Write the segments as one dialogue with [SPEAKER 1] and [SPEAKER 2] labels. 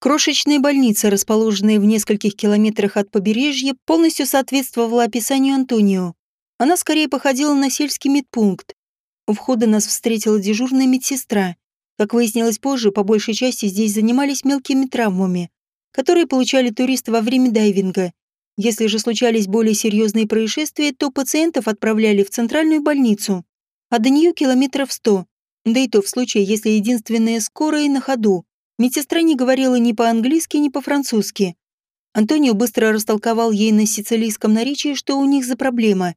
[SPEAKER 1] Крошечная больница, расположенная в нескольких километрах от побережья, полностью соответствовала описанию Антонио. Она скорее походила на сельский медпункт. У входа нас встретила дежурная медсестра. Как выяснилось позже, по большей части здесь занимались мелкими травмами, которые получали туристы во время дайвинга. Если же случались более серьезные происшествия, то пациентов отправляли в центральную больницу, а до нее километров сто, да и то в случае, если единственная скорая на ходу. Медсестра не говорила ни по-английски, ни по-французски. Антонио быстро растолковал ей на сицилийском наречии, что у них за проблема.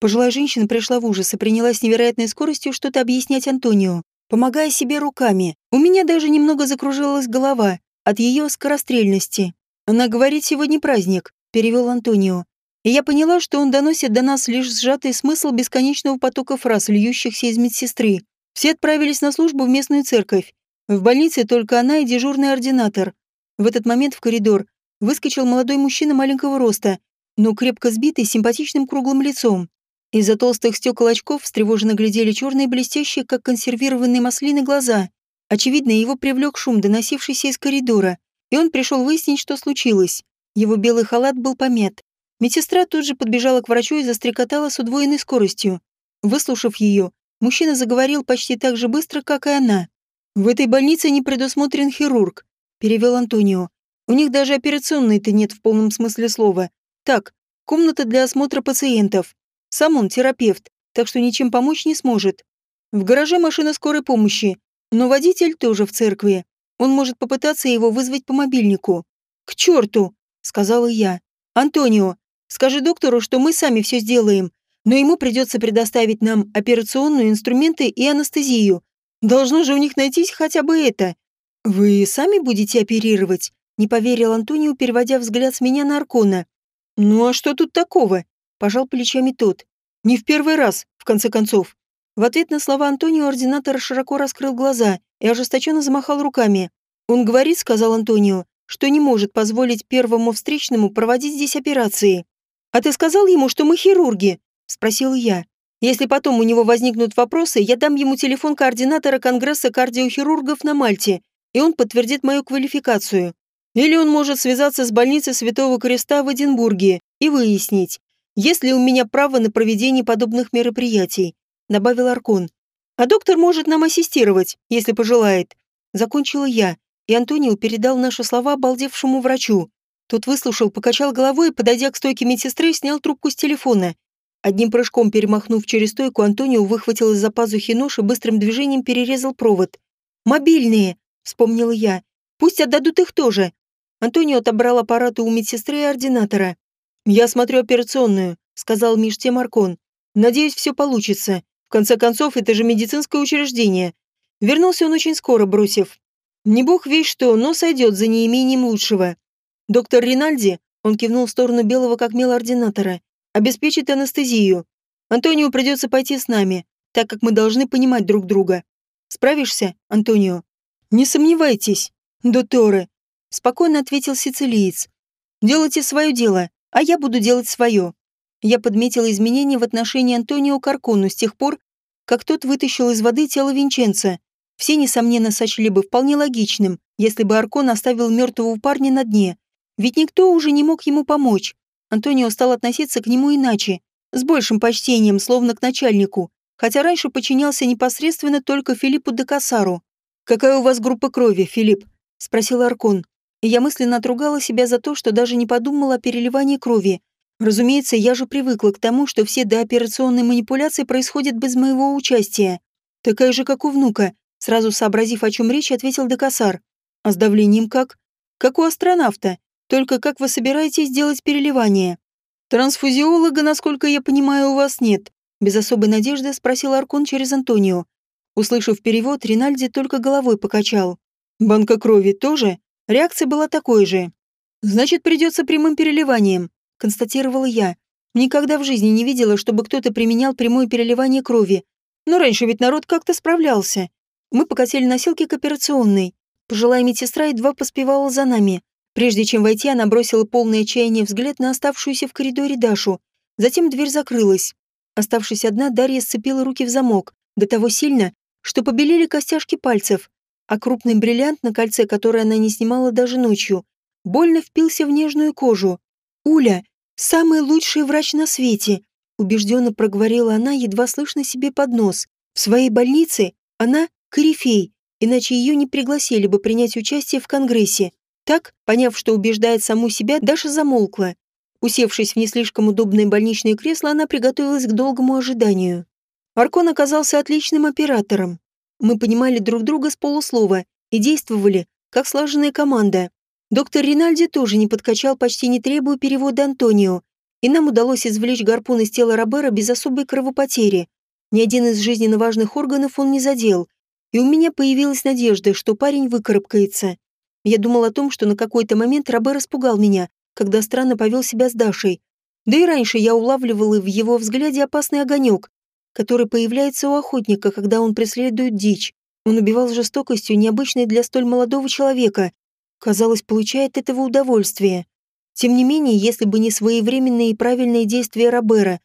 [SPEAKER 1] Пожилая женщина пришла в ужас и принялась невероятной скоростью что-то объяснять Антонио, помогая себе руками. У меня даже немного закружилась голова от ее скорострельности. Она говорит, сегодня праздник, перевел Антонио. И я поняла, что он доносит до нас лишь сжатый смысл бесконечного потока фраз, льющихся из медсестры. Все отправились на службу в местную церковь. В больнице только она и дежурный ординатор. В этот момент в коридор выскочил молодой мужчина маленького роста, но крепко сбитый, симпатичным круглым лицом. Из-за толстых стекол очков встревоженно глядели черные блестящие, как консервированные маслины, глаза. Очевидно, его привлек шум, доносившийся из коридора, и он пришел выяснить, что случилось. Его белый халат был помят. Медсестра тут же подбежала к врачу и застрекотала с удвоенной скоростью. Выслушав ее, Мужчина заговорил почти так же быстро, как и она. «В этой больнице не предусмотрен хирург», — перевел Антонио. «У них даже операционной-то нет в полном смысле слова. Так, комната для осмотра пациентов. Сам он терапевт, так что ничем помочь не сможет. В гараже машина скорой помощи, но водитель тоже в церкви. Он может попытаться его вызвать по мобильнику. «К черту!» — сказала я. «Антонио, скажи доктору, что мы сами все сделаем но ему придется предоставить нам операционные инструменты и анестезию. Должно же у них найтись хотя бы это. Вы сами будете оперировать? Не поверил Антонио, переводя взгляд с меня на Аркона. Ну а что тут такого? Пожал плечами тот. Не в первый раз, в конце концов. В ответ на слова Антонио ординатор широко раскрыл глаза и ожесточенно замахал руками. Он говорит, сказал Антонио, что не может позволить первому встречному проводить здесь операции. А ты сказал ему, что мы хирурги? — спросил я. «Если потом у него возникнут вопросы, я дам ему телефон координатора Конгресса кардиохирургов на Мальте, и он подтвердит мою квалификацию. Или он может связаться с больницей Святого Креста в Эдинбурге и выяснить, есть ли у меня право на проведение подобных мероприятий», — добавил Аркон. «А доктор может нам ассистировать, если пожелает». Закончила я, и Антонио передал наши слова обалдевшему врачу. Тот выслушал, покачал головой и, подойдя к стойке медсестры, снял трубку с телефона. Одним прыжком перемахнув через стойку, Антонио выхватил из-за пазухи нож и быстрым движением перерезал провод. «Мобильные!» — вспомнила я. «Пусть отдадут их тоже!» Антонио отобрал аппараты у медсестры и ординатора. «Я смотрю операционную», — сказал Миш Темаркон. «Надеюсь, все получится. В конце концов, это же медицинское учреждение». Вернулся он очень скоро, бросив. «Не бог весь что, но сойдет за неимением лучшего». Доктор Ринальди, он кивнул в сторону белого как мел ординатора, обеспечит анестезию. Антонио придется пойти с нами, так как мы должны понимать друг друга. Справишься, Антонио? Не сомневайтесь, доторе, спокойно ответил сицилиец. Делайте свое дело, а я буду делать свое. Я подметила изменения в отношении Антонио Каркону с тех пор, как тот вытащил из воды тело Винченца. Все, несомненно, сочли бы вполне логичным, если бы Аркон оставил мертвого парня на дне. Ведь никто уже не мог ему помочь. Антонио стал относиться к нему иначе, с большим почтением, словно к начальнику, хотя раньше подчинялся непосредственно только Филиппу де Кассару. «Какая у вас группа крови, Филипп?» — спросил Аркон. И я мысленно отругала себя за то, что даже не подумала о переливании крови. Разумеется, я же привыкла к тому, что все дооперационные манипуляции происходят без моего участия. Такая же, как у внука, сразу сообразив, о чем речь, ответил Декасар. А с давлением как? Как у астронавта. Только как вы собираетесь делать переливание? Трансфузиолога, насколько я понимаю, у вас нет. Без особой надежды спросил Аркон через Антонио. Услышав перевод, Ринальди только головой покачал. Банка крови тоже? Реакция была такой же. Значит, придется прямым переливанием, констатировала я. Никогда в жизни не видела, чтобы кто-то применял прямое переливание крови. Но раньше ведь народ как-то справлялся. Мы покатили носилки к операционной. Пожилая медсестра едва поспевала за нами. Прежде чем войти, она бросила полное отчаяние взгляд на оставшуюся в коридоре Дашу. Затем дверь закрылась. Оставшись одна, Дарья сцепила руки в замок, до того сильно, что побелели костяшки пальцев. а крупный бриллиант на кольце, который она не снимала даже ночью, больно впился в нежную кожу. «Уля, самый лучший врач на свете!» убежденно проговорила она, едва слышно себе под нос. В своей больнице она корифей, иначе ее не пригласили бы принять участие в Конгрессе. Так, поняв, что убеждает саму себя, Даша замолкла. Усевшись в не слишком удобное больничное кресло, она приготовилась к долгому ожиданию. Аркон оказался отличным оператором. Мы понимали друг друга с полуслова и действовали, как слаженная команда. Доктор Ринальди тоже не подкачал, почти не требуя перевода Антонио, и нам удалось извлечь гарпун из тела Робера без особой кровопотери. Ни один из жизненно важных органов он не задел, и у меня появилась надежда, что парень выкарабкается. Я думал о том, что на какой-то момент Робер испугал меня, когда странно повел себя с Дашей. Да и раньше я улавливала в его взгляде опасный огонек, который появляется у охотника, когда он преследует дичь. Он убивал жестокостью, необычной для столь молодого человека. Казалось, получает этого удовольствие. Тем не менее, если бы не своевременные и правильные действия Робера,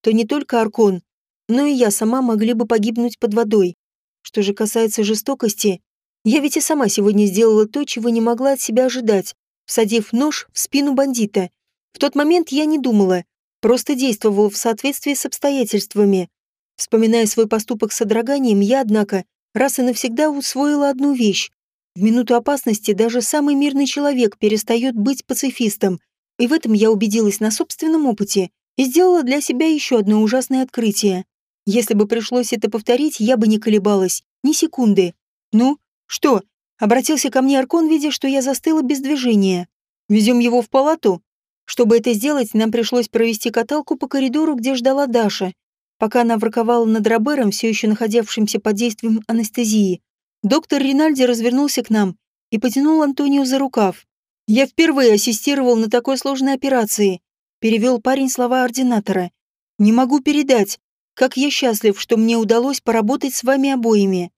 [SPEAKER 1] то не только Аркон, но и я сама могли бы погибнуть под водой. Что же касается жестокости, я ведь и сама сегодня сделала то, чего не могла от себя ожидать, всадив нож в спину бандита. В тот момент я не думала, просто действовала в соответствии с обстоятельствами. Вспоминая свой поступок с содроганием, я, однако, раз и навсегда усвоила одну вещь. В минуту опасности даже самый мирный человек перестает быть пацифистом, и в этом я убедилась на собственном опыте и сделала для себя еще одно ужасное открытие. Если бы пришлось это повторить, я бы не колебалась, ни секунды. «Ну, что?» — обратился ко мне Аркон, видя, что я застыла без движения. «Везем его в палату?» Чтобы это сделать, нам пришлось провести каталку по коридору, где ждала Даша, Пока она враковала над Робером, все еще находившимся под действием анестезии, доктор Ринальди развернулся к нам и потянул Антонио за рукав. «Я впервые ассистировал на такой сложной операции», перевел парень слова ординатора. «Не могу передать, как я счастлив, что мне удалось поработать с вами обоими».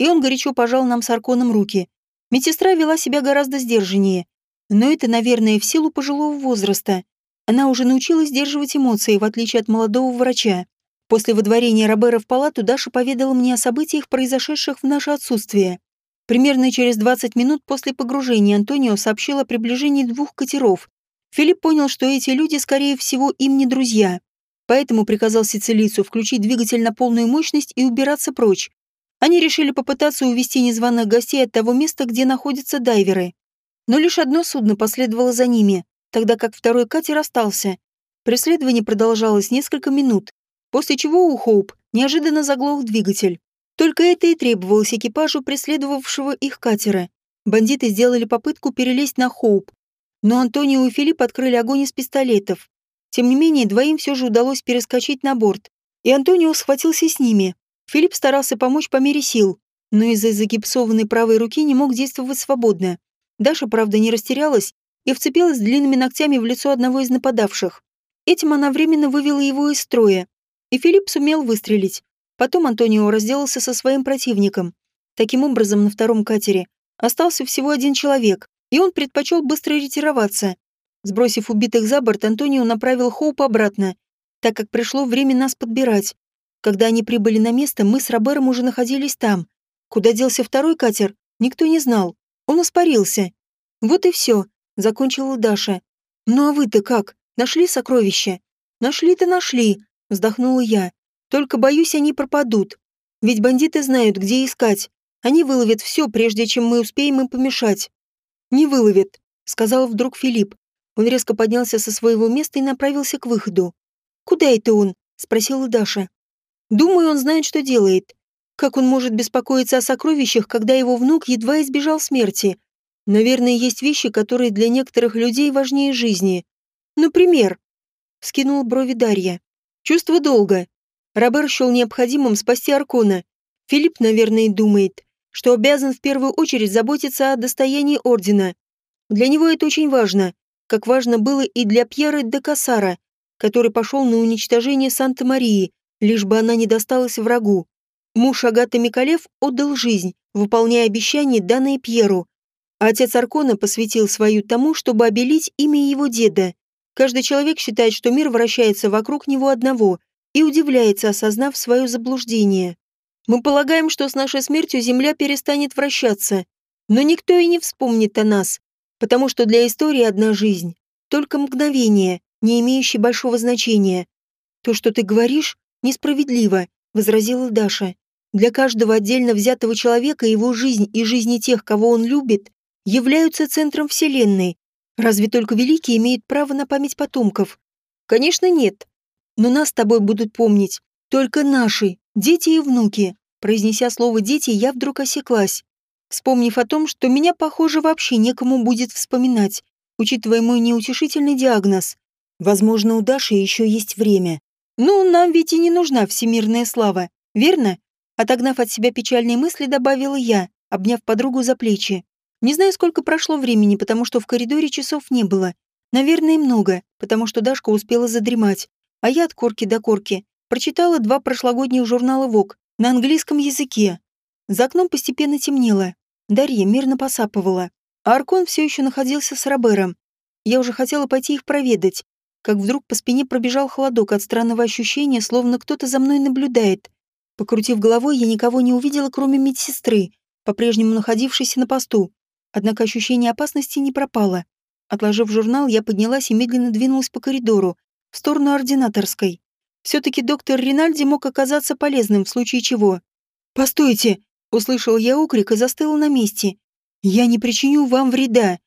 [SPEAKER 1] И он горячо пожал нам с Арконом руки. Медсестра вела себя гораздо сдержаннее, но это, наверное, в силу пожилого возраста. Она уже научилась сдерживать эмоции, в отличие от молодого врача. После выдворения Робера в палату Даша поведала мне о событиях, произошедших в наше отсутствие. Примерно через 20 минут после погружения Антонио сообщил о приближении двух катеров. Филипп понял, что эти люди, скорее всего, им не друзья. Поэтому приказал сицилийцу включить двигатель на полную мощность и убираться прочь. Они решили попытаться увести незваных гостей от того места, где находятся дайверы. Но лишь одно судно последовало за ними, тогда как второй катер остался. Преследование продолжалось несколько минут после чего у Хоуп неожиданно заглох двигатель. Только это и требовалось экипажу преследовавшего их катера. Бандиты сделали попытку перелезть на Хоуп, но Антонио и Филипп открыли огонь из пистолетов. Тем не менее, двоим все же удалось перескочить на борт, и Антонио схватился с ними. Филипп старался помочь по мере сил, но из-за загипсованной правой руки не мог действовать свободно. Даша, правда, не растерялась и вцепилась длинными ногтями в лицо одного из нападавших. Этим она временно вывела его из строя, и Филипп сумел выстрелить. Потом Антонио разделался со своим противником. Таким образом, на втором катере остался всего один человек, и он предпочел быстро ретироваться. Сбросив убитых за борт, Антонио направил Хоуп обратно, так как пришло время нас подбирать. Когда они прибыли на место, мы с Робером уже находились там. Куда делся второй катер, никто не знал. Он испарился. Вот и все, закончила Даша. Ну а вы-то как? Нашли сокровища? Нашли-то нашли, Вздохнула я. Только боюсь, они пропадут. Ведь бандиты знают, где искать. Они выловят все, прежде чем мы успеем им помешать. Не выловят, сказал вдруг Филипп. Он резко поднялся со своего места и направился к выходу. Куда это он? спросила Даша. Думаю, он знает, что делает. Как он может беспокоиться о сокровищах, когда его внук едва избежал смерти? Наверное, есть вещи, которые для некоторых людей важнее жизни. Например, скинул брови Дарья. Чувство долга. Робер счел необходимым спасти Аркона. Филипп, наверное, думает, что обязан в первую очередь заботиться о достоянии Ордена. Для него это очень важно, как важно было и для Пьера де Кассара, который пошел на уничтожение Санта-Марии, лишь бы она не досталась врагу. Муж Агаты Микалев отдал жизнь, выполняя обещание, данное Пьеру. А отец Аркона посвятил свою тому, чтобы обелить имя его деда. Каждый человек считает, что мир вращается вокруг него одного и удивляется, осознав свое заблуждение. Мы полагаем, что с нашей смертью Земля перестанет вращаться. Но никто и не вспомнит о нас, потому что для истории одна жизнь. Только мгновение, не имеющее большого значения. То, что ты говоришь, несправедливо, возразила Даша. Для каждого отдельно взятого человека его жизнь и жизни тех, кого он любит, являются центром Вселенной. Разве только великие имеют право на память потомков? Конечно, нет. Но нас с тобой будут помнить. Только наши, дети и внуки. Произнеся слово «дети», я вдруг осеклась, вспомнив о том, что меня, похоже, вообще некому будет вспоминать, учитывая мой неутешительный диагноз. Возможно, у Даши еще есть время. Ну, нам ведь и не нужна всемирная слава, верно? Отогнав от себя печальные мысли, добавила я, обняв подругу за плечи. Не знаю, сколько прошло времени, потому что в коридоре часов не было. Наверное, много, потому что Дашка успела задремать. А я от корки до корки прочитала два прошлогодних журнала ВОК на английском языке. За окном постепенно темнело. Дарья мирно посапывала. А Аркон все еще находился с Робером. Я уже хотела пойти их проведать, как вдруг по спине пробежал холодок от странного ощущения, словно кто-то за мной наблюдает. Покрутив головой, я никого не увидела, кроме медсестры, по-прежнему находившейся на посту. Однако ощущение опасности не пропало. Отложив журнал, я поднялась и медленно двинулась по коридору, в сторону ординаторской. Все-таки доктор Ринальди мог оказаться полезным в случае чего. «Постойте!» — услышал я окрик и застыла на месте. «Я не причиню вам вреда.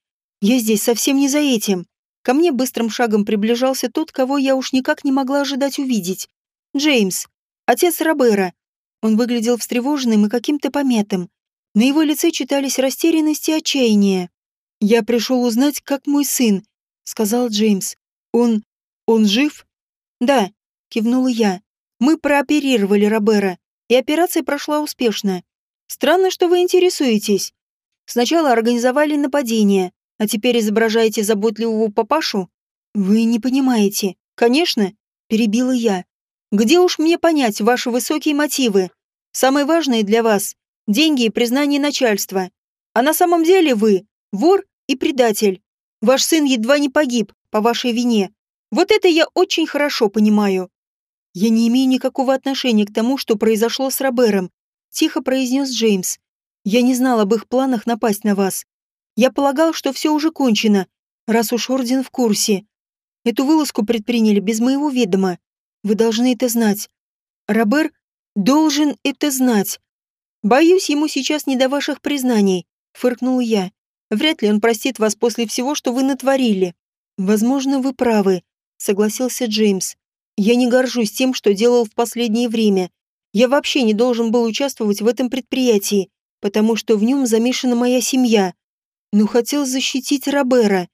[SPEAKER 1] Я здесь совсем не за этим». Ко мне быстрым шагом приближался тот, кого я уж никак не могла ожидать увидеть. Джеймс, отец Робера. Он выглядел встревоженным и каким-то помятым. На его лице читались растерянность и отчаяние. «Я пришел узнать, как мой сын», — сказал Джеймс. «Он... он жив?» «Да», — кивнула я. «Мы прооперировали Робера, и операция прошла успешно. Странно, что вы интересуетесь. Сначала организовали нападение, а теперь изображаете заботливого папашу? Вы не понимаете. Конечно, перебила я. Где уж мне понять ваши высокие мотивы? Самое важное для вас деньги и признание начальства. А на самом деле вы вор и предатель. Ваш сын едва не погиб по вашей вине. Вот это я очень хорошо понимаю. Я не имею никакого отношения к тому, что произошло с Робером, тихо произнес Джеймс. Я не знал об их планах напасть на вас. Я полагал, что все уже кончено, раз уж Орден в курсе. Эту вылазку предприняли без моего ведома. Вы должны это знать. Робер должен это знать. «Боюсь, ему сейчас не до ваших признаний», — фыркнул я. «Вряд ли он простит вас после всего, что вы натворили». «Возможно, вы правы», — согласился Джеймс. «Я не горжусь тем, что делал в последнее время. Я вообще не должен был участвовать в этом предприятии, потому что в нем замешана моя семья. Но хотел защитить Робера.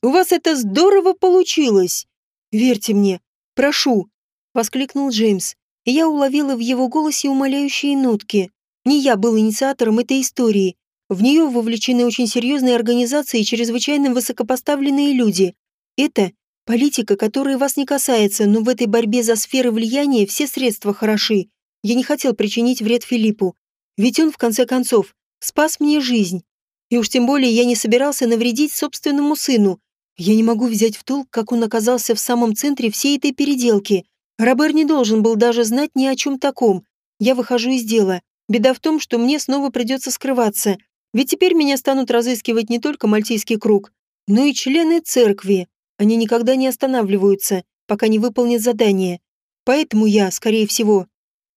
[SPEAKER 1] У вас это здорово получилось. Верьте мне, прошу», — воскликнул Джеймс, и я уловила в его голосе умоляющие нотки. Не я был инициатором этой истории. В нее вовлечены очень серьезные организации и чрезвычайно высокопоставленные люди. Это политика, которая вас не касается, но в этой борьбе за сферы влияния все средства хороши. Я не хотел причинить вред Филиппу. Ведь он, в конце концов, спас мне жизнь. И уж тем более я не собирался навредить собственному сыну. Я не могу взять в толк, как он оказался в самом центре всей этой переделки. Робер не должен был даже знать ни о чем таком. Я выхожу из дела. Беда в том, что мне снова придется скрываться, ведь теперь меня станут разыскивать не только мальтийский круг, но и члены церкви. Они никогда не останавливаются, пока не выполнят задание. Поэтому я, скорее всего,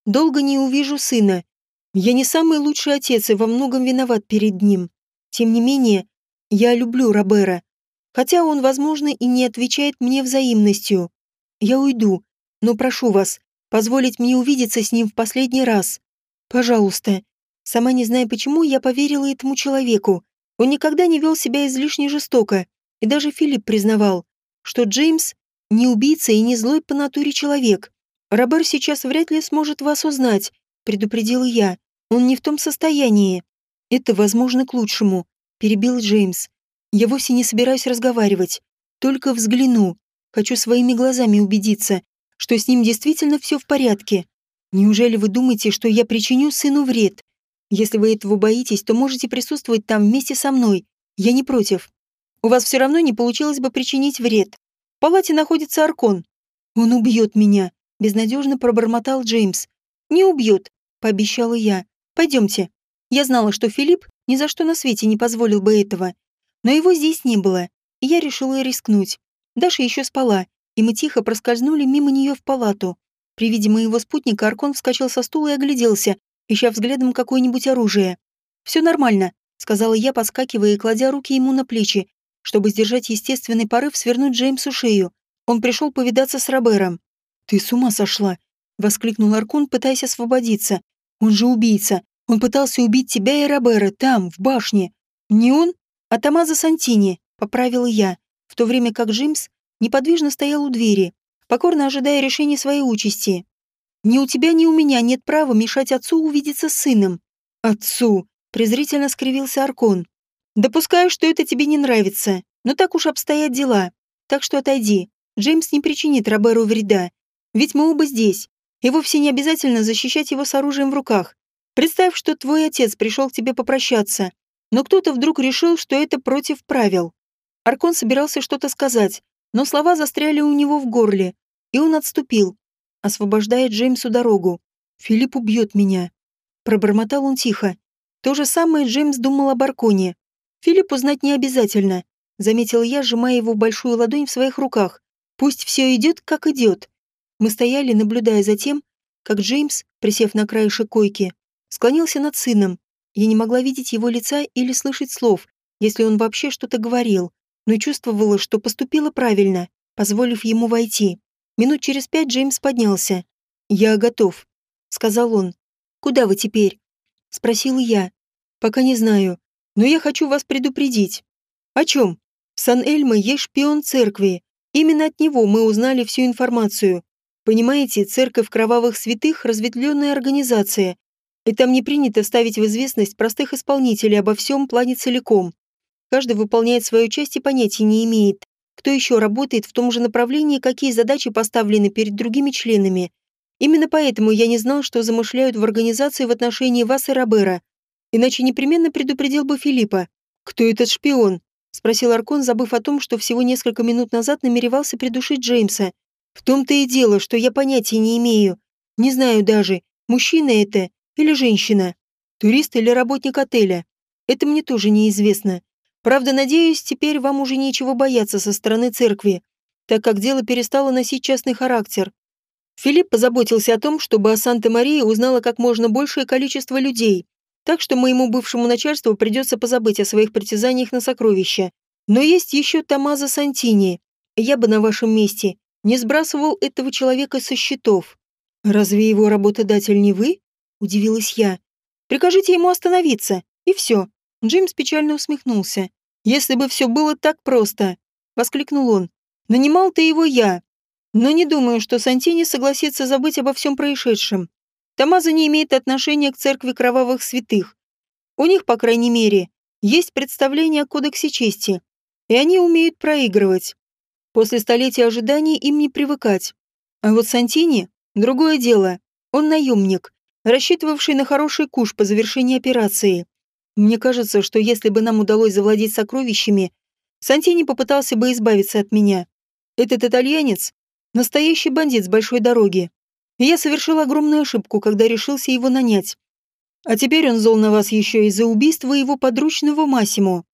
[SPEAKER 1] долго не увижу сына. Я не самый лучший отец и во многом виноват перед ним. Тем не менее, я люблю Робера, хотя он, возможно, и не отвечает мне взаимностью. Я уйду, но прошу вас, позволить мне увидеться с ним в последний раз. Пожалуйста. Сама не зная почему, я поверила этому человеку. Он никогда не вел себя излишне жестоко. И даже Филипп признавал, что Джеймс не убийца и не злой по натуре человек. Робер сейчас вряд ли сможет вас узнать, предупредила я. Он не в том состоянии. Это, возможно, к лучшему, перебил Джеймс. Я вовсе не собираюсь разговаривать. Только взгляну. Хочу своими глазами убедиться, что с ним действительно все в порядке. Неужели вы думаете, что я причиню сыну вред? Если вы этого боитесь, то можете присутствовать там вместе со мной. Я не против. У вас все равно не получилось бы причинить вред. В палате находится Аркон. Он убьет меня, безнадежно пробормотал Джеймс. Не убьет. — пообещала я. «Пойдемте». Я знала, что Филипп ни за что на свете не позволил бы этого. Но его здесь не было, и я решила рискнуть. Даша еще спала, и мы тихо проскользнули мимо нее в палату. При виде моего спутника Аркон вскочил со стула и огляделся, ища взглядом какое-нибудь оружие. «Все нормально», — сказала я, подскакивая и кладя руки ему на плечи, чтобы сдержать естественный порыв свернуть Джеймсу шею. Он пришел повидаться с Робером. «Ты с ума сошла!» — воскликнул Аркун, пытаясь освободиться. «Он же убийца. Он пытался убить тебя и Робера там, в башне. Не он, а Томазо Сантини», — поправила я, в то время как Джеймс неподвижно стоял у двери, покорно ожидая решения своей участи. «Ни у тебя, ни у меня нет права мешать отцу увидеться с сыном». «Отцу!» — презрительно скривился Аркон. «Допускаю, что это тебе не нравится, но так уж обстоят дела. Так что отойди. Джеймс не причинит Роберу вреда. Ведь мы оба здесь, и вовсе не обязательно защищать его с оружием в руках. Представь, что твой отец пришел к тебе попрощаться, но кто-то вдруг решил, что это против правил. Аркон собирался что-то сказать, но слова застряли у него в горле, и он отступил, освобождая Джеймсу дорогу. «Филипп убьет меня», — пробормотал он тихо. То же самое Джеймс думал об Арконе. Филиппу знать не обязательно, заметил я, сжимая его большую ладонь в своих руках. Пусть все идет, как идет. Мы стояли, наблюдая за тем, как Джеймс, присев на краешек койки, склонился над сыном. Я не могла видеть его лица или слышать слов, если он вообще что-то говорил, но чувствовала, что поступила правильно, позволив ему войти. Минут через пять Джеймс поднялся. «Я готов», — сказал он. «Куда вы теперь?» — спросила я. «Пока не знаю, но я хочу вас предупредить». «О чем?» «В Сан-Эльмо есть шпион церкви. Именно от него мы узнали всю информацию. Понимаете, церковь кровавых святых – разветвленная организация, и там не принято ставить в известность простых исполнителей обо всем плане целиком. Каждый выполняет свою часть и понятия не имеет, кто еще работает в том же направлении, какие задачи поставлены перед другими членами. Именно поэтому я не знал, что замышляют в организации в отношении вас и Робера. Иначе непременно предупредил бы Филиппа. «Кто этот шпион?» – спросил Аркон, забыв о том, что всего несколько минут назад намеревался придушить Джеймса. В том-то и дело, что я понятия не имею. Не знаю даже, мужчина это или женщина, турист или работник отеля. Это мне тоже неизвестно. Правда, надеюсь, теперь вам уже нечего бояться со стороны церкви, так как дело перестало носить частный характер. Филипп позаботился о том, чтобы о Санта-Марии узнало как можно большее количество людей, так что моему бывшему начальству придется позабыть о своих притязаниях на сокровища. Но есть еще Томазо Сантини. Я бы на вашем месте не сбрасывал этого человека со счетов. Разве его работодатель не вы? Удивилась я. Прикажите ему остановиться, и все. Джеймс печально усмехнулся. Если бы все было так просто, воскликнул он. Нанимал ты его я. Но не думаю, что Сантини согласится забыть обо всем происшедшем. Тамаза не имеет отношения к церкви кровавых святых. У них, по крайней мере, есть представление о кодексе чести, и они умеют проигрывать. После столетия ожиданий им не привыкать. А вот Сантини – другое дело. Он наемник, рассчитывавший на хороший куш по завершении операции. Мне кажется, что если бы нам удалось завладеть сокровищами, Сантини попытался бы избавиться от меня. Этот итальянец – настоящий бандит с большой дороги. И я совершил огромную ошибку, когда решился его нанять. А теперь он зол на вас еще из-за убийства его подручного Массимо.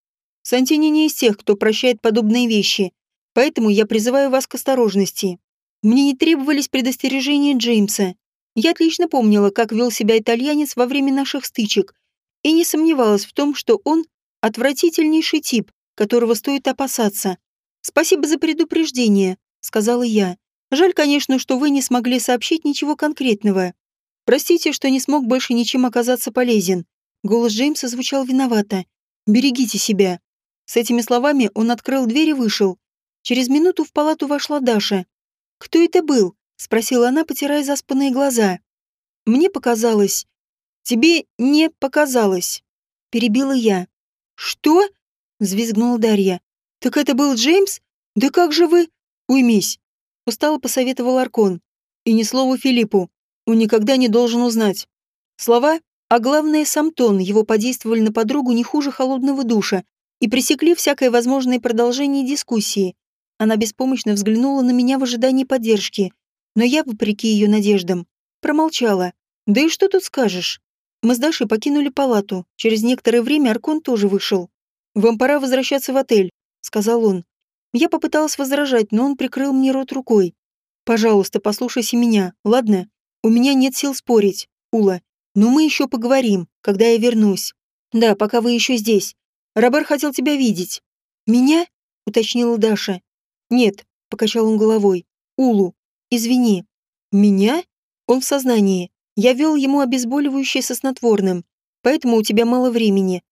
[SPEAKER 1] Сантини не из тех, кто прощает подобные вещи – Поэтому я призываю вас к осторожности. Мне не требовались предостережения Джеймса. Я отлично помнила, как вел себя итальянец во время наших стычек, и не сомневалась в том, что он отвратительнейший тип, которого стоит опасаться. «Спасибо за предупреждение», — сказала я. «Жаль, конечно, что вы не смогли сообщить ничего конкретного. Простите, что не смог больше ничем оказаться полезен». Голос Джеймса звучал виновато. «Берегите себя». С этими словами он открыл дверь и вышел, Через минуту в палату вошла Даша. «Кто это был?» — спросила она, потирая заспанные глаза. «Мне показалось». «Тебе не показалось», — перебила я. «Что?» — взвизгнула Дарья. «Так это был Джеймс? Да как же вы...» «Уймись», — устало посоветовал Аркон. «И ни слова Филиппу. Он никогда не должен узнать». Слова, а главное сам тон, его подействовали на подругу не хуже холодного душа и пресекли всякое возможное продолжение дискуссии. Она беспомощно взглянула на меня в ожидании поддержки, но я, вопреки ее надеждам, промолчала. Да и что тут скажешь? Мы с Дашей покинули палату. Через некоторое время Аркон тоже вышел. «Вам пора возвращаться в отель», — сказал он. Я попыталась возражать, но он прикрыл мне рот рукой. «Пожалуйста, послушайся меня, ладно? У меня нет сил спорить, Ула. Но мы еще поговорим, когда я вернусь. Да, пока вы еще здесь. Робер хотел тебя видеть». «Меня?» — уточнила Даша. «Нет», — покачал он головой. «Улу, извини». «Меня?» Он в сознании. Я вел ему обезболивающее со снотворным, поэтому у тебя мало времени.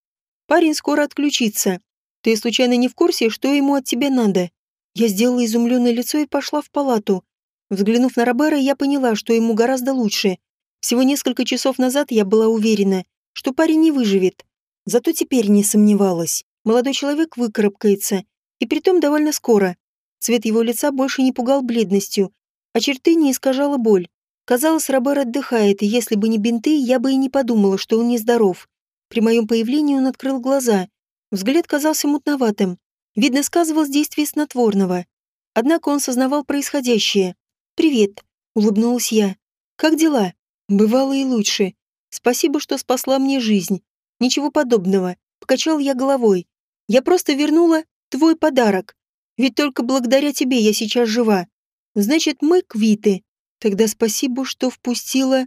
[SPEAKER 1] Парень скоро отключится. Ты случайно не в курсе, что ему от тебя надо?» Я сделала изумленное лицо и пошла в палату. Взглянув на Робера, я поняла, что ему гораздо лучше. Всего несколько часов назад я была уверена, что парень не выживет. Зато теперь не сомневалась. Молодой человек выкарабкается, и притом довольно скоро. Цвет его лица больше не пугал бледностью, а не искажала боль. Казалось, Робер отдыхает, и если бы не бинты, я бы и не подумала, что он нездоров. При моем появлении он открыл глаза. Взгляд казался мутноватым. Видно, сказывалось действие снотворного. Однако он сознавал происходящее. «Привет», — улыбнулась я. «Как дела?» «Бывало и лучше. Спасибо, что спасла мне жизнь. Ничего подобного», — покачал я головой. «Я просто вернула твой подарок. Ведь только благодаря тебе я сейчас жива. Значит, мы квиты. Тогда спасибо, что впустила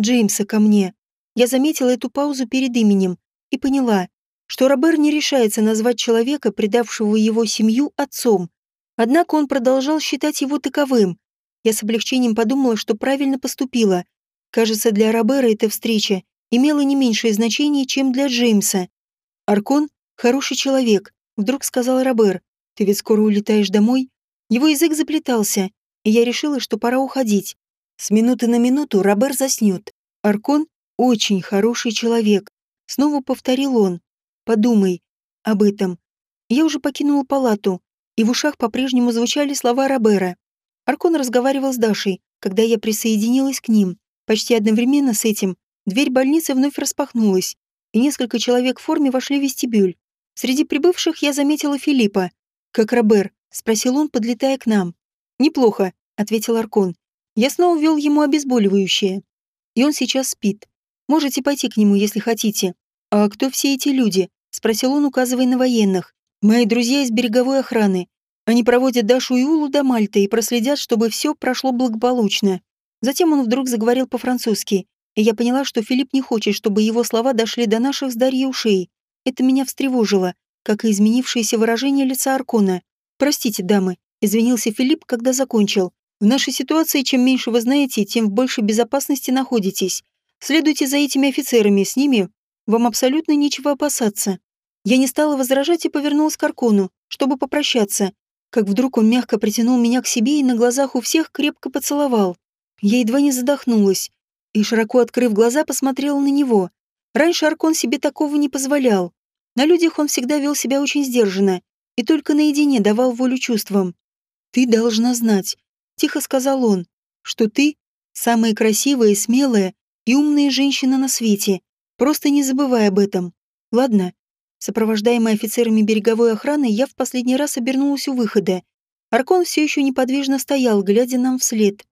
[SPEAKER 1] Джеймса ко мне». Я заметила эту паузу перед именем и поняла, что Робер не решается назвать человека, предавшего его семью, отцом. Однако он продолжал считать его таковым. Я с облегчением подумала, что правильно поступила. Кажется, для Робера эта встреча имела не меньшее значение, чем для Джеймса. «Аркон — хороший человек», — вдруг сказал Робер. «Ты ведь скоро улетаешь домой?» Его язык заплетался, и я решила, что пора уходить. С минуты на минуту Робер заснет. Аркон — очень хороший человек. Снова повторил он. Подумай об этом. Я уже покинула палату, и в ушах по-прежнему звучали слова Робера. Аркон разговаривал с Дашей, когда я присоединилась к ним. Почти одновременно с этим дверь больницы вновь распахнулась, и несколько человек в форме вошли в вестибюль. Среди прибывших я заметила Филиппа. «Как Робер?» — спросил он, подлетая к нам. «Неплохо», — ответил Аркон. «Я снова ввел ему обезболивающее. И он сейчас спит. Можете пойти к нему, если хотите. А кто все эти люди?» спросил он, указывая на военных. «Мои друзья из береговой охраны. Они проводят Дашу и Улу до Мальты и проследят, чтобы все прошло благополучно». Затем он вдруг заговорил по-французски, и я поняла, что Филипп не хочет, чтобы его слова дошли до наших с Дарьей ушей. Это меня встревожило, как и изменившееся выражение лица Аркона. «Простите, дамы», — извинился Филипп, когда закончил. «В нашей ситуации, чем меньше вы знаете, тем в большей безопасности находитесь. Следуйте за этими офицерами, с ними вам абсолютно нечего опасаться. Я не стала возражать и повернулась к Аркону, чтобы попрощаться, как вдруг он мягко притянул меня к себе и на глазах у всех крепко поцеловал. Я едва не задохнулась и, широко открыв глаза, посмотрела на него. Раньше Аркон себе такого не позволял. На людях он всегда вел себя очень сдержанно и только наедине давал волю чувствам. «Ты должна знать», — тихо сказал он, «что ты самая красивая, смелая и умная женщина на свете. Просто не забывай об этом. Ладно?» Сопровождаемый офицерами береговой охраны, я в последний раз обернулась у выхода. Аркон все еще неподвижно стоял, глядя нам вслед.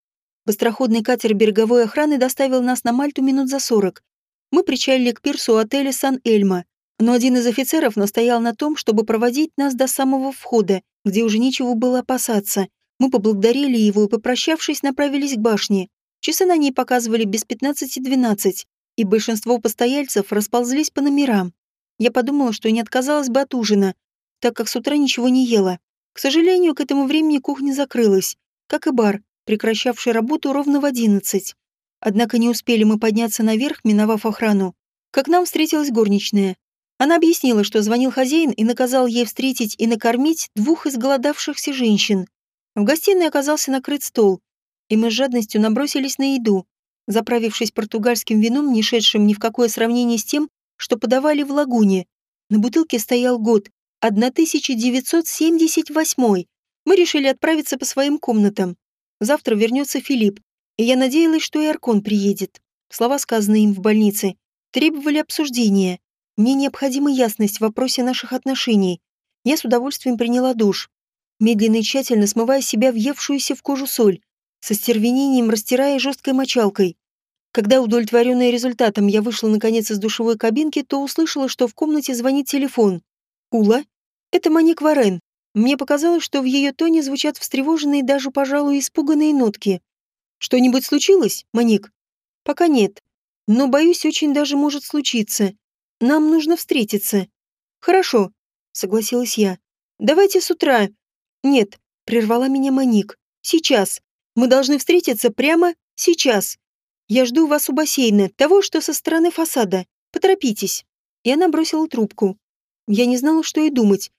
[SPEAKER 1] Быстроходный катер береговой охраны доставил нас на Мальту минут за сорок. Мы причалили к пирсу отеля Сан-Эльма, но один из офицеров настоял на том, чтобы проводить нас до самого входа, где уже нечего было опасаться. Мы поблагодарили его и, попрощавшись, направились к башне. Часы на ней показывали без пятнадцати двенадцать, и большинство постояльцев расползлись по номерам. Я подумала, что не отказалась бы от ужина, так как с утра ничего не ела. К сожалению, к этому времени кухня закрылась, как и бар, прекращавший работу ровно в одиннадцать. Однако не успели мы подняться наверх, миновав охрану, как нам встретилась горничная. Она объяснила, что звонил хозяин и наказал ей встретить и накормить двух изголодавшихся женщин. В гостиной оказался накрыт стол, и мы с жадностью набросились на еду, заправившись португальским вином, не шедшим ни в какое сравнение с тем, что подавали в лагуне. На бутылке стоял год 1978. Мы решили отправиться по своим комнатам. Завтра вернется Филипп, и я надеялась, что и Аркон приедет. Слова, сказанные им в больнице, требовали обсуждения. Мне необходима ясность в вопросе наших отношений. Я с удовольствием приняла душ, медленно и тщательно смывая себя въевшуюся в кожу соль, со стервенением растирая жесткой мочалкой. Когда, удовлетворенная результатом, я вышла наконец из душевой кабинки, то услышала, что в комнате звонит телефон. «Ула? Это Маник Варен». Мне показалось, что в ее тоне звучат встревоженные, даже, пожалуй, испуганные нотки. «Что-нибудь случилось, Маник?» «Пока нет. Но, боюсь, очень даже может случиться. Нам нужно встретиться». «Хорошо», — согласилась я. «Давайте с утра». «Нет», — прервала меня Маник. «Сейчас. Мы должны встретиться прямо сейчас. Я жду вас у бассейна, того, что со стороны фасада. Поторопитесь». И она бросила трубку. Я не знала, что и думать.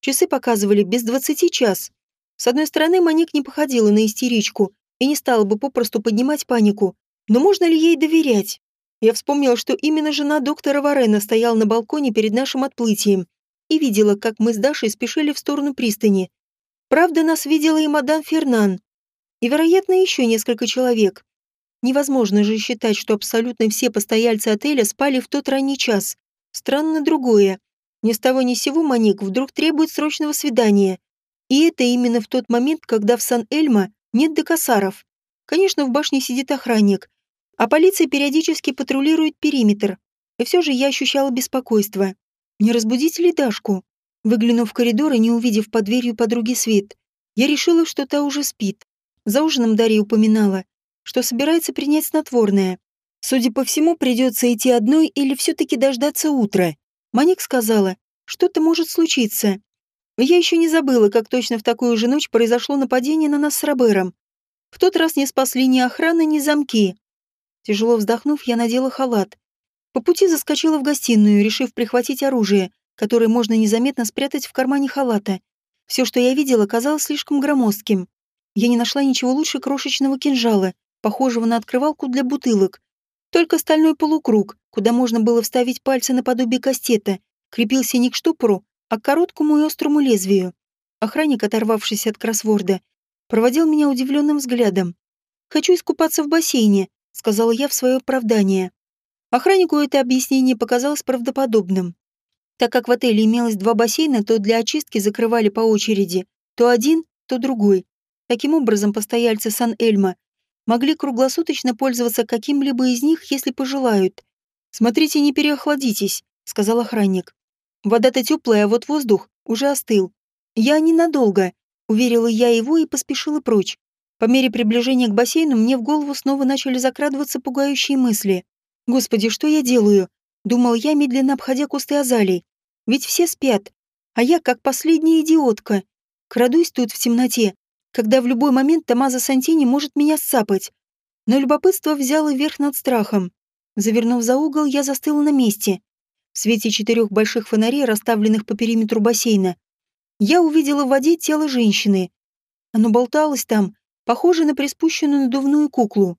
[SPEAKER 1] Часы показывали без двадцати час. С одной стороны, Маник не походила на истеричку и не стала бы попросту поднимать панику. Но можно ли ей доверять? Я вспомнила, что именно жена доктора Варена стояла на балконе перед нашим отплытием и видела, как мы с Дашей спешили в сторону пристани. Правда, нас видела и мадам Фернан. И, вероятно, еще несколько человек. Невозможно же считать, что абсолютно все постояльцы отеля спали в тот ранний час. Странно другое. Ни с того ни с сего Маник вдруг требует срочного свидания. И это именно в тот момент, когда в Сан-Эльмо нет декасаров. Конечно, в башне сидит охранник, а полиция периодически патрулирует периметр. И все же я ощущала беспокойство. Не разбудить ли Дашку? Выглянув в коридор и не увидев под дверью подруги свет, я решила, что та уже спит. За ужином Дарья упоминала, что собирается принять снотворное. Судя по всему, придется идти одной или все-таки дождаться утра. Маник сказала, что-то может случиться. Я еще не забыла, как точно в такую же ночь произошло нападение на нас с Робером. В тот раз не спасли ни охраны, ни замки. Тяжело вздохнув, я надела халат. По пути заскочила в гостиную, решив прихватить оружие, которое можно незаметно спрятать в кармане халата. Все, что я видела, казалось слишком громоздким. Я не нашла ничего лучше крошечного кинжала, похожего на открывалку для бутылок. Только стальной полукруг, куда можно было вставить пальцы наподобие кастета, крепился не к штопору, а к короткому и острому лезвию. Охранник, оторвавшись от кроссворда, проводил меня удивленным взглядом. «Хочу искупаться в бассейне», — сказала я в свое оправдание. Охраннику это объяснение показалось правдоподобным. Так как в отеле имелось два бассейна, то для очистки закрывали по очереди то один, то другой. Таким образом, постояльцы Сан-Эльма могли круглосуточно пользоваться каким-либо из них, если пожелают. «Смотрите, не переохладитесь», — сказал охранник. «Вода-то теплая, а вот воздух уже остыл. Я ненадолго», — уверила я его и поспешила прочь. По мере приближения к бассейну мне в голову снова начали закрадываться пугающие мысли. «Господи, что я делаю?» — думал я, медленно обходя кусты азалий. Ведь все спят. А я, как последняя идиотка, крадусь тут в темноте, когда в любой момент Томазо Сантини может меня сцапать. Но любопытство взяло верх над страхом. Завернув за угол, я застыла на месте. В свете четырех больших фонарей, расставленных по периметру бассейна, я увидела в воде тело женщины. Оно болталось там, похоже на приспущенную надувную куклу.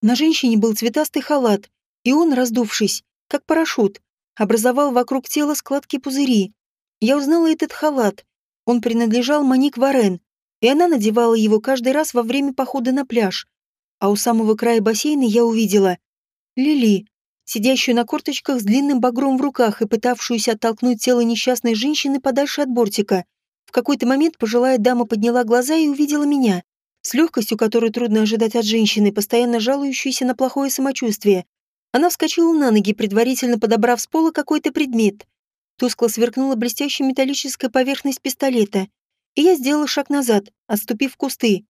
[SPEAKER 1] На женщине был цветастый халат, и он, раздувшись, как парашют, образовал вокруг тела складки пузыри. Я узнала этот халат. Он принадлежал Маник Варен, и она надевала его каждый раз во время похода на пляж. А у самого края бассейна я увидела Лили, сидящую на корточках с длинным багром в руках и пытавшуюся оттолкнуть тело несчастной женщины подальше от бортика. В какой-то момент пожилая дама подняла глаза и увидела меня. С легкостью, которую трудно ожидать от женщины, постоянно жалующейся на плохое самочувствие, она вскочила на ноги, предварительно подобрав с пола какой-то предмет. Тускло сверкнула блестящая металлическая поверхность пистолета. И я сделала шаг назад, отступив в кусты.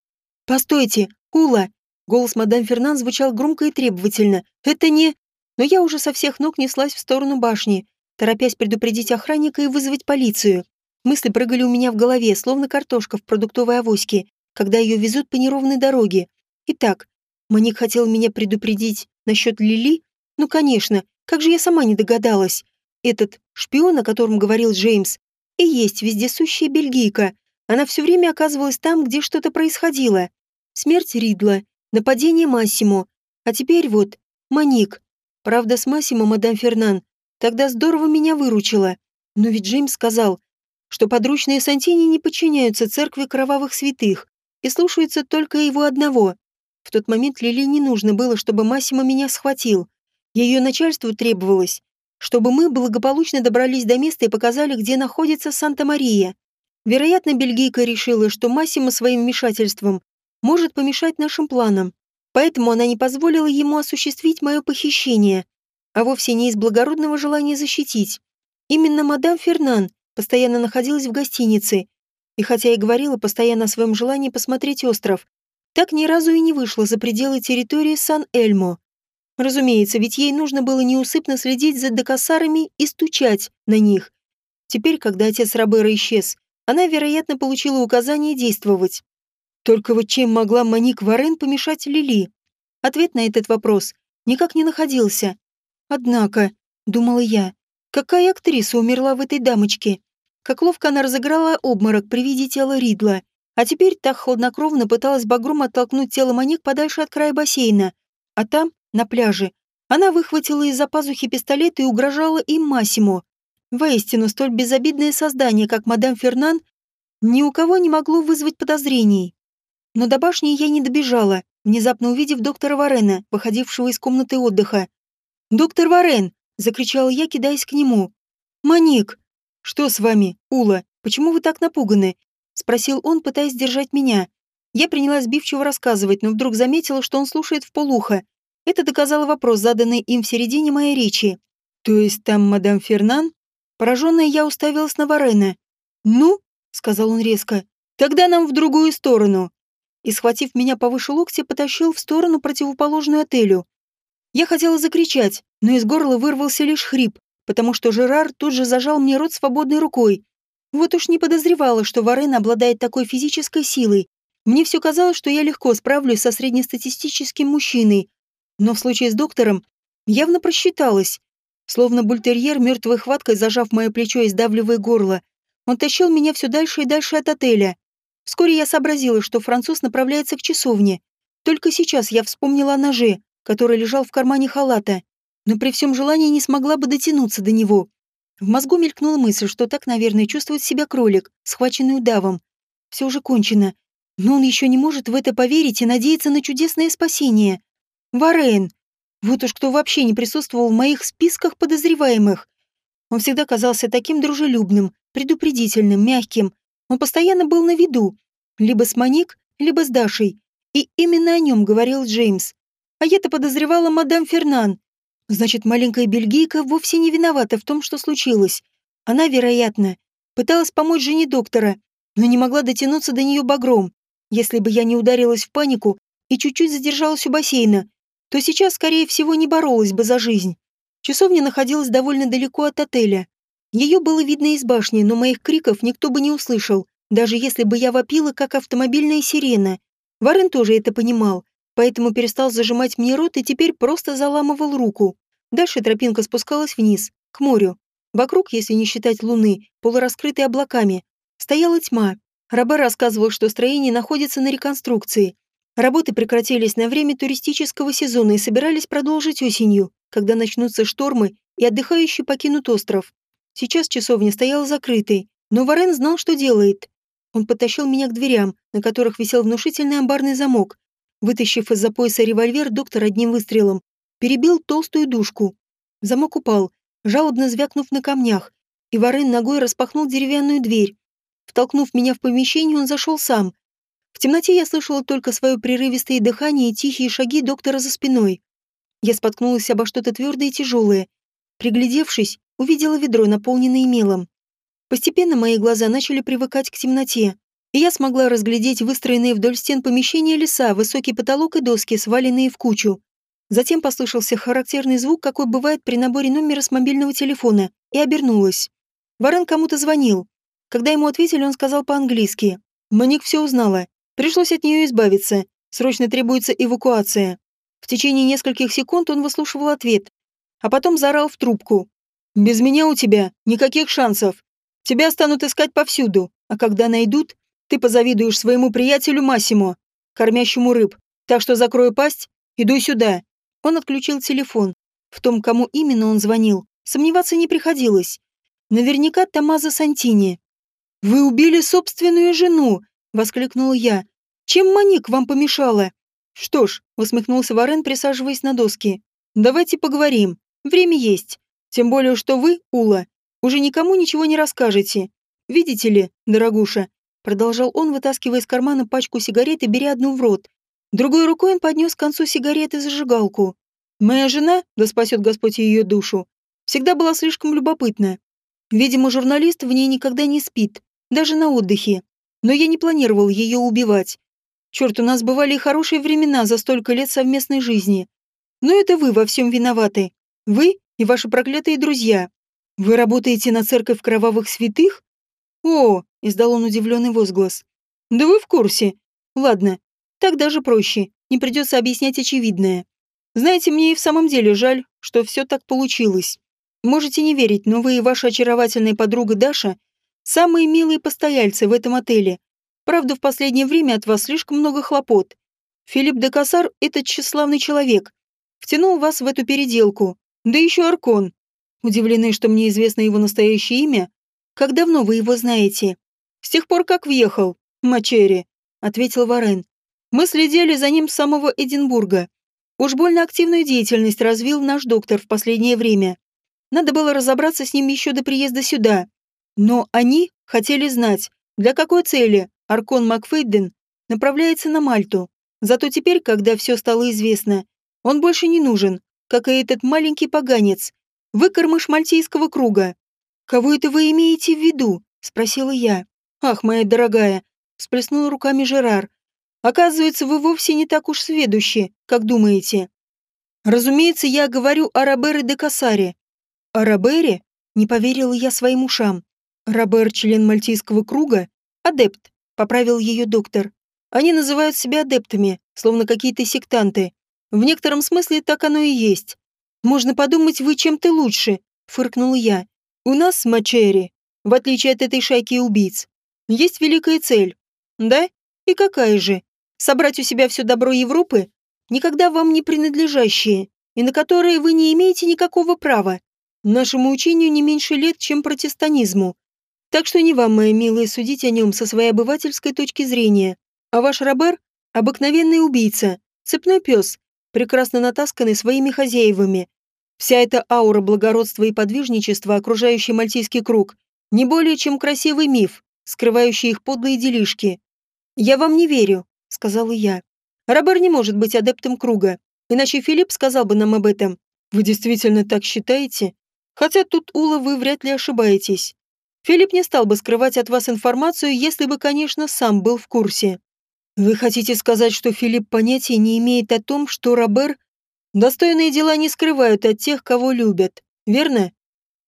[SPEAKER 1] «Постойте! Кула!» Голос мадам Фернан звучал громко и требовательно. «Это не...» Но я уже со всех ног неслась в сторону башни, торопясь предупредить охранника и вызвать полицию. Мысли прыгали у меня в голове, словно картошка в продуктовой авоське, когда ее везут по неровной дороге. Итак, Маник хотел меня предупредить насчет Лили, ну, конечно, как же я сама не догадалась. Этот шпион, о котором говорил Джеймс, и есть вездесущая бельгийка. Она все время оказывалась там, где что-то происходило. Смерть Ридла, нападение Массимо, а теперь вот Маник. Правда, с Массимо, мадам Фернан, тогда здорово меня выручила. Но ведь Джеймс сказал, что подручные Сантини не подчиняются церкви кровавых святых и слушаются только его одного. В тот момент Лили не нужно было, чтобы Массимо меня схватил. Ее начальству требовалось, чтобы мы благополучно добрались до места и показали, где находится Санта-Мария. Вероятно, бельгийка решила, что Массимо своим вмешательством может помешать нашим планам. Поэтому она не позволила ему осуществить мое похищение, а вовсе не из благородного желания защитить. Именно мадам Фернан постоянно находилась в гостинице, и хотя и говорила постоянно о своем желании посмотреть остров, так ни разу и не вышла за пределы территории Сан-Эльмо. Разумеется, ведь ей нужно было неусыпно следить за докосарами и стучать на них. Теперь, когда отец Робера исчез, она, вероятно, получила указание действовать. Только вот чем могла Моник Варен помешать Лили? Ответ на этот вопрос никак не находился. Однако, думала я, какая актриса умерла в этой дамочке? Как ловко она разыграла обморок при виде тела Ридла, а теперь так хладнокровно пыталась багром оттолкнуть тело Моник подальше от края бассейна. А там, на пляже, она выхватила из-за пазухи пистолет и угрожала им Массимо. Воистину, столь безобидное создание, как мадам Фернан, ни у кого не могло вызвать подозрений. Но до башни я не добежала, внезапно увидев доктора Варена, выходившего из комнаты отдыха. «Доктор Варен!» — закричала я, кидаясь к нему. «Маник!» «Что с вами, Ула? Почему вы так напуганы?» — спросил он, пытаясь держать меня. Я принялась сбивчиво рассказывать, но вдруг заметила, что он слушает в полухо. Это доказало вопрос, заданный им в середине моей речи. «То есть там мадам Фернан?» Пораженная я уставилась на Варена. «Ну?» — сказал он резко. «Тогда нам в другую сторону и, схватив меня повыше локтя, потащил в сторону, противоположную отелю. Я хотела закричать, но из горла вырвался лишь хрип, потому что Жерар тут же зажал мне рот свободной рукой. Вот уж не подозревала, что Варен обладает такой физической силой. Мне все казалось, что я легко справлюсь со среднестатистическим мужчиной, но в случае с доктором явно просчиталась. Словно бультерьер, мертвой хваткой зажав мое плечо и сдавливая горло, он тащил меня все дальше и дальше от отеля. Вскоре я сообразила, что француз направляется к часовне. Только сейчас я вспомнила о ноже, который лежал в кармане халата, но при всем желании не смогла бы дотянуться до него. В мозгу мелькнула мысль, что так, наверное, чувствует себя кролик, схваченный удавом. Все уже кончено. Но он еще не может в это поверить и надеяться на чудесное спасение. Варен. Вот уж кто вообще не присутствовал в моих списках подозреваемых. Он всегда казался таким дружелюбным, предупредительным, мягким, он постоянно был на виду, либо с Моник, либо с Дашей, и именно о нем говорил Джеймс. А я-то подозревала мадам Фернан. Значит, маленькая бельгийка вовсе не виновата в том, что случилось. Она, вероятно, пыталась помочь жене доктора, но не могла дотянуться до нее багром. Если бы я не ударилась в панику и чуть-чуть задержалась у бассейна, то сейчас, скорее всего, не боролась бы за жизнь. Часовня находилась довольно далеко от отеля, ее было видно из башни, но моих криков никто бы не услышал, даже если бы я вопила, как автомобильная сирена. Варен тоже это понимал, поэтому перестал зажимать мне рот и теперь просто заламывал руку. Дальше тропинка спускалась вниз, к морю. Вокруг, если не считать луны, полураскрытой облаками, стояла тьма. Раба рассказывал, что строение находится на реконструкции. Работы прекратились на время туристического сезона и собирались продолжить осенью, когда начнутся штормы и отдыхающие покинут остров. Сейчас часовня стояла закрытой, но Варен знал, что делает. Он подтащил меня к дверям, на которых висел внушительный амбарный замок. Вытащив из-за пояса револьвер, доктор одним выстрелом перебил толстую душку. Замок упал, жалобно звякнув на камнях, и Варен ногой распахнул деревянную дверь. Втолкнув меня в помещение, он зашел сам. В темноте я слышала только свое прерывистое дыхание и тихие шаги доктора за спиной. Я споткнулась обо что-то твердое и тяжелое. Приглядевшись, увидела ведро, наполненное мелом. Постепенно мои глаза начали привыкать к темноте, и я смогла разглядеть выстроенные вдоль стен помещения леса, высокий потолок и доски, сваленные в кучу. Затем послышался характерный звук, какой бывает при наборе номера с мобильного телефона, и обернулась. Варен кому-то звонил. Когда ему ответили, он сказал по-английски. Маник все узнала. Пришлось от нее избавиться. Срочно требуется эвакуация. В течение нескольких секунд он выслушивал ответ, а потом заорал в трубку. Без меня у тебя никаких шансов. Тебя станут искать повсюду, а когда найдут, ты позавидуешь своему приятелю Массимо, кормящему рыб. Так что закрой пасть, иду сюда». Он отключил телефон. В том, кому именно он звонил, сомневаться не приходилось. Наверняка Томазо Сантини. «Вы убили собственную жену!» — воскликнул я. «Чем Маник вам помешала?» «Что ж», — усмехнулся Варен, присаживаясь на доски. «Давайте поговорим. Время есть. Тем более, что вы, Ула, уже никому ничего не расскажете. Видите ли, дорогуша, продолжал он, вытаскивая из кармана пачку сигарет и беря одну в рот. Другой рукой он поднес к концу сигареты зажигалку. Моя жена, да спасет Господь ее душу, всегда была слишком любопытна. Видимо, журналист в ней никогда не спит, даже на отдыхе. Но я не планировал ее убивать. Черт, у нас бывали и хорошие времена за столько лет совместной жизни. Но это вы во всем виноваты. Вы и ваши проклятые друзья. Вы работаете на церковь кровавых святых? О, издал он удивленный возглас. Да вы в курсе. Ладно, так даже проще. Не придется объяснять очевидное. Знаете, мне и в самом деле жаль, что все так получилось. Можете не верить, но вы и ваша очаровательная подруга Даша – самые милые постояльцы в этом отеле. Правда, в последнее время от вас слишком много хлопот. Филипп де Кассар – этот тщеславный человек. Втянул вас в эту переделку. Да еще Аркон. Удивлены, что мне известно его настоящее имя? Как давно вы его знаете? С тех пор, как въехал, Мачери, ответил Варен. Мы следили за ним с самого Эдинбурга. Уж больно активную деятельность развил наш доктор в последнее время. Надо было разобраться с ним еще до приезда сюда. Но они хотели знать, для какой цели Аркон Макфейден направляется на Мальту. Зато теперь, когда все стало известно, он больше не нужен, как и этот маленький поганец, выкормыш мальтийского круга. «Кого это вы имеете в виду?» — спросила я. «Ах, моя дорогая!» — всплеснул руками Жерар. «Оказывается, вы вовсе не так уж сведущи, как думаете. Разумеется, я говорю о Робере де Кассаре». «О Робере?» — не поверила я своим ушам. «Робер — член мальтийского круга? Адепт», — поправил ее доктор. «Они называют себя адептами, словно какие-то сектанты. В некотором смысле так оно и есть. Можно подумать, вы чем-то лучше, фыркнул я. У нас Мачери, в отличие от этой шайки убийц, есть великая цель. Да? И какая же? Собрать у себя все добро Европы, никогда вам не принадлежащее, и на которое вы не имеете никакого права. Нашему учению не меньше лет, чем протестанизму. Так что не вам, моя милая, судить о нем со своей обывательской точки зрения. А ваш Робер — обыкновенный убийца, цепной пес, прекрасно натасканы своими хозяевами. Вся эта аура благородства и подвижничества, окружающий мальтийский круг, не более чем красивый миф, скрывающий их подлые делишки. «Я вам не верю», — сказала я. «Робер не может быть адептом круга, иначе Филипп сказал бы нам об этом. Вы действительно так считаете? Хотя тут, Ула, вы вряд ли ошибаетесь. Филипп не стал бы скрывать от вас информацию, если бы, конечно, сам был в курсе. Вы хотите сказать, что Филипп понятия не имеет о том, что Робер достойные дела не скрывают от тех, кого любят, верно?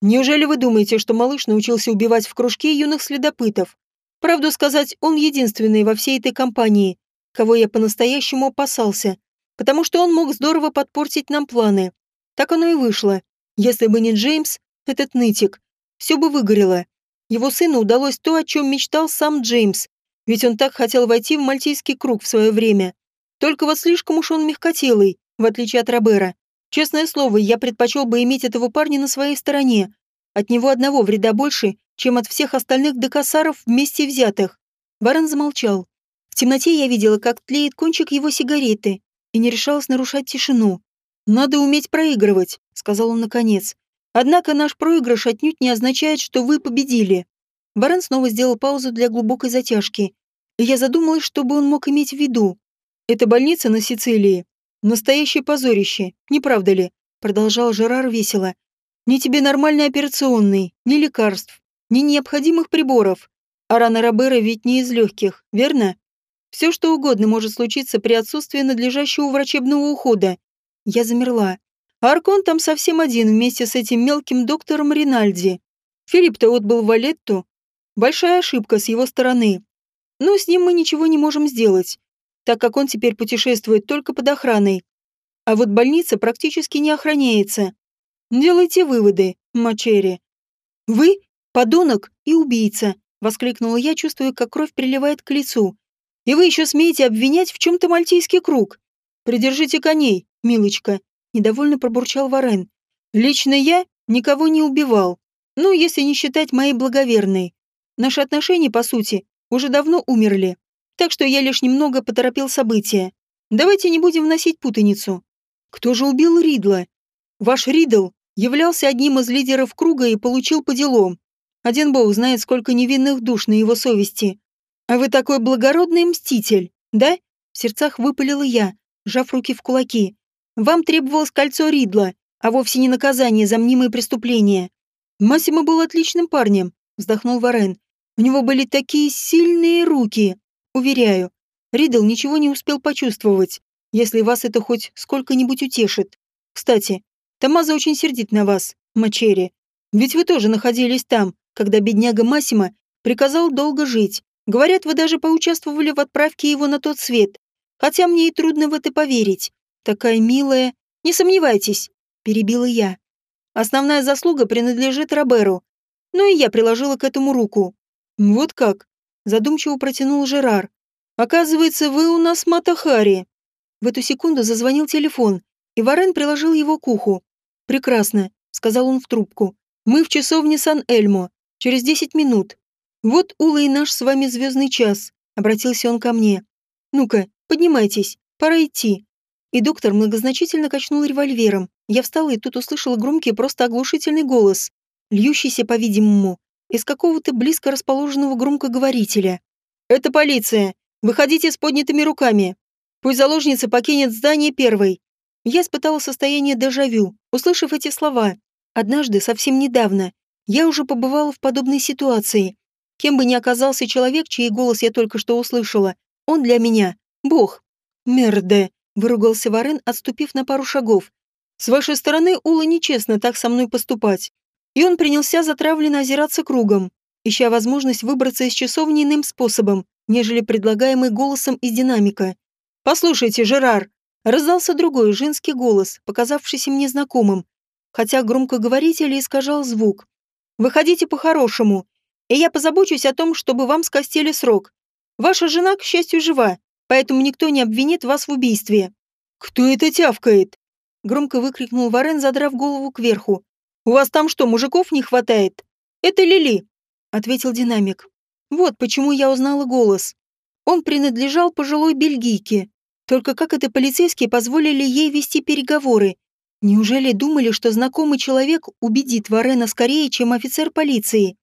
[SPEAKER 1] Неужели вы думаете, что малыш научился убивать в кружке юных следопытов? Правду сказать, он единственный во всей этой компании, кого я по-настоящему опасался, потому что он мог здорово подпортить нам планы. Так оно и вышло. Если бы не Джеймс, этот нытик, все бы выгорело. Его сыну удалось то, о чем мечтал сам Джеймс ведь он так хотел войти в мальтийский круг в свое время. Только вот слишком уж он мягкотелый, в отличие от Робера. Честное слово, я предпочел бы иметь этого парня на своей стороне. От него одного вреда больше, чем от всех остальных докосаров вместе взятых. Барон замолчал. В темноте я видела, как тлеет кончик его сигареты, и не решалась нарушать тишину. «Надо уметь проигрывать», — сказал он наконец. «Однако наш проигрыш отнюдь не означает, что вы победили. Баран снова сделал паузу для глубокой затяжки. Я задумалась, что бы он мог иметь в виду. «Это больница на Сицилии. Настоящее позорище, не правда ли?» Продолжал Жерар весело. «Ни тебе нормальной операционной, ни лекарств, ни необходимых приборов. А рана Робера ведь не из легких, верно? Все что угодно может случиться при отсутствии надлежащего врачебного ухода. Я замерла. Аркон там совсем один вместе с этим мелким доктором Ринальди. Филипп-то отбыл Валетту, Большая ошибка с его стороны. Но с ним мы ничего не можем сделать, так как он теперь путешествует только под охраной. А вот больница практически не охраняется. Делайте выводы, Мачери. Вы – подонок и убийца, воскликнула я, чувствуя, как кровь приливает к лицу. И вы еще смеете обвинять в чем-то мальтийский круг. Придержите коней, милочка, недовольно пробурчал Варен. Лично я никого не убивал. Ну, если не считать моей благоверной. Наши отношения, по сути, уже давно умерли, так что я лишь немного поторопил события. Давайте не будем вносить путаницу. Кто же убил Ридла? Ваш Ридл являлся одним из лидеров круга и получил по делам. Один бог знает, сколько невинных душ на его совести. А вы такой благородный мститель, да? В сердцах выпалила я, сжав руки в кулаки. «Вам требовалось кольцо Ридла, а вовсе не наказание за мнимые преступления». «Массимо был отличным парнем», — вздохнул Варен. «У него были такие сильные руки. Уверяю, Ридл ничего не успел почувствовать, если вас это хоть сколько-нибудь утешит. Кстати, Тамаза очень сердит на вас, Мачери. Ведь вы тоже находились там, когда бедняга Массимо приказал долго жить. Говорят, вы даже поучаствовали в отправке его на тот свет. Хотя мне и трудно в это поверить. Такая милая. Не сомневайтесь, перебила я. Основная заслуга принадлежит Роберу. Ну и я приложила к этому руку. Вот как? Задумчиво протянул Жерар. Оказывается, вы у нас Матахари. В эту секунду зазвонил телефон, и Варен приложил его к уху. «Прекрасно», — сказал он в трубку. «Мы в часовне Сан-Эльмо. Через десять минут. Вот Ула и наш с вами звездный час», — обратился он ко мне. «Ну-ка, поднимайтесь, пора идти». И доктор многозначительно качнул револьвером. Я встала и тут услышала громкий, просто оглушительный голос, льющийся, по-видимому, из какого-то близко расположенного громкоговорителя. «Это полиция! Выходите с поднятыми руками! Пусть заложница покинет здание первой!» Я испытала состояние дежавю, услышав эти слова. Однажды, совсем недавно, я уже побывала в подобной ситуации. Кем бы ни оказался человек, чей голос я только что услышала, он для меня — Бог. «Мерде», — выругался Варен, отступив на пару шагов. «С вашей стороны, Ула, нечестно так со мной поступать». И он принялся затравленно озираться кругом, ища возможность выбраться из часовни иным способом, нежели предлагаемый голосом из динамика. «Послушайте, Жерар!» Раздался другой женский голос, показавшийся мне знакомым, хотя громкоговоритель искажал звук. «Выходите по-хорошему, и я позабочусь о том, чтобы вам скостили срок. Ваша жена, к счастью, жива, поэтому никто не обвинит вас в убийстве». «Кто это тявкает?» Громко выкрикнул Варен, задрав голову кверху. «У вас там что, мужиков не хватает?» «Это Лили», — ответил динамик. Вот почему я узнала голос. Он принадлежал пожилой бельгийке, только как это полицейские позволили ей вести переговоры? Неужели думали, что знакомый человек убедит Варена скорее, чем офицер полиции?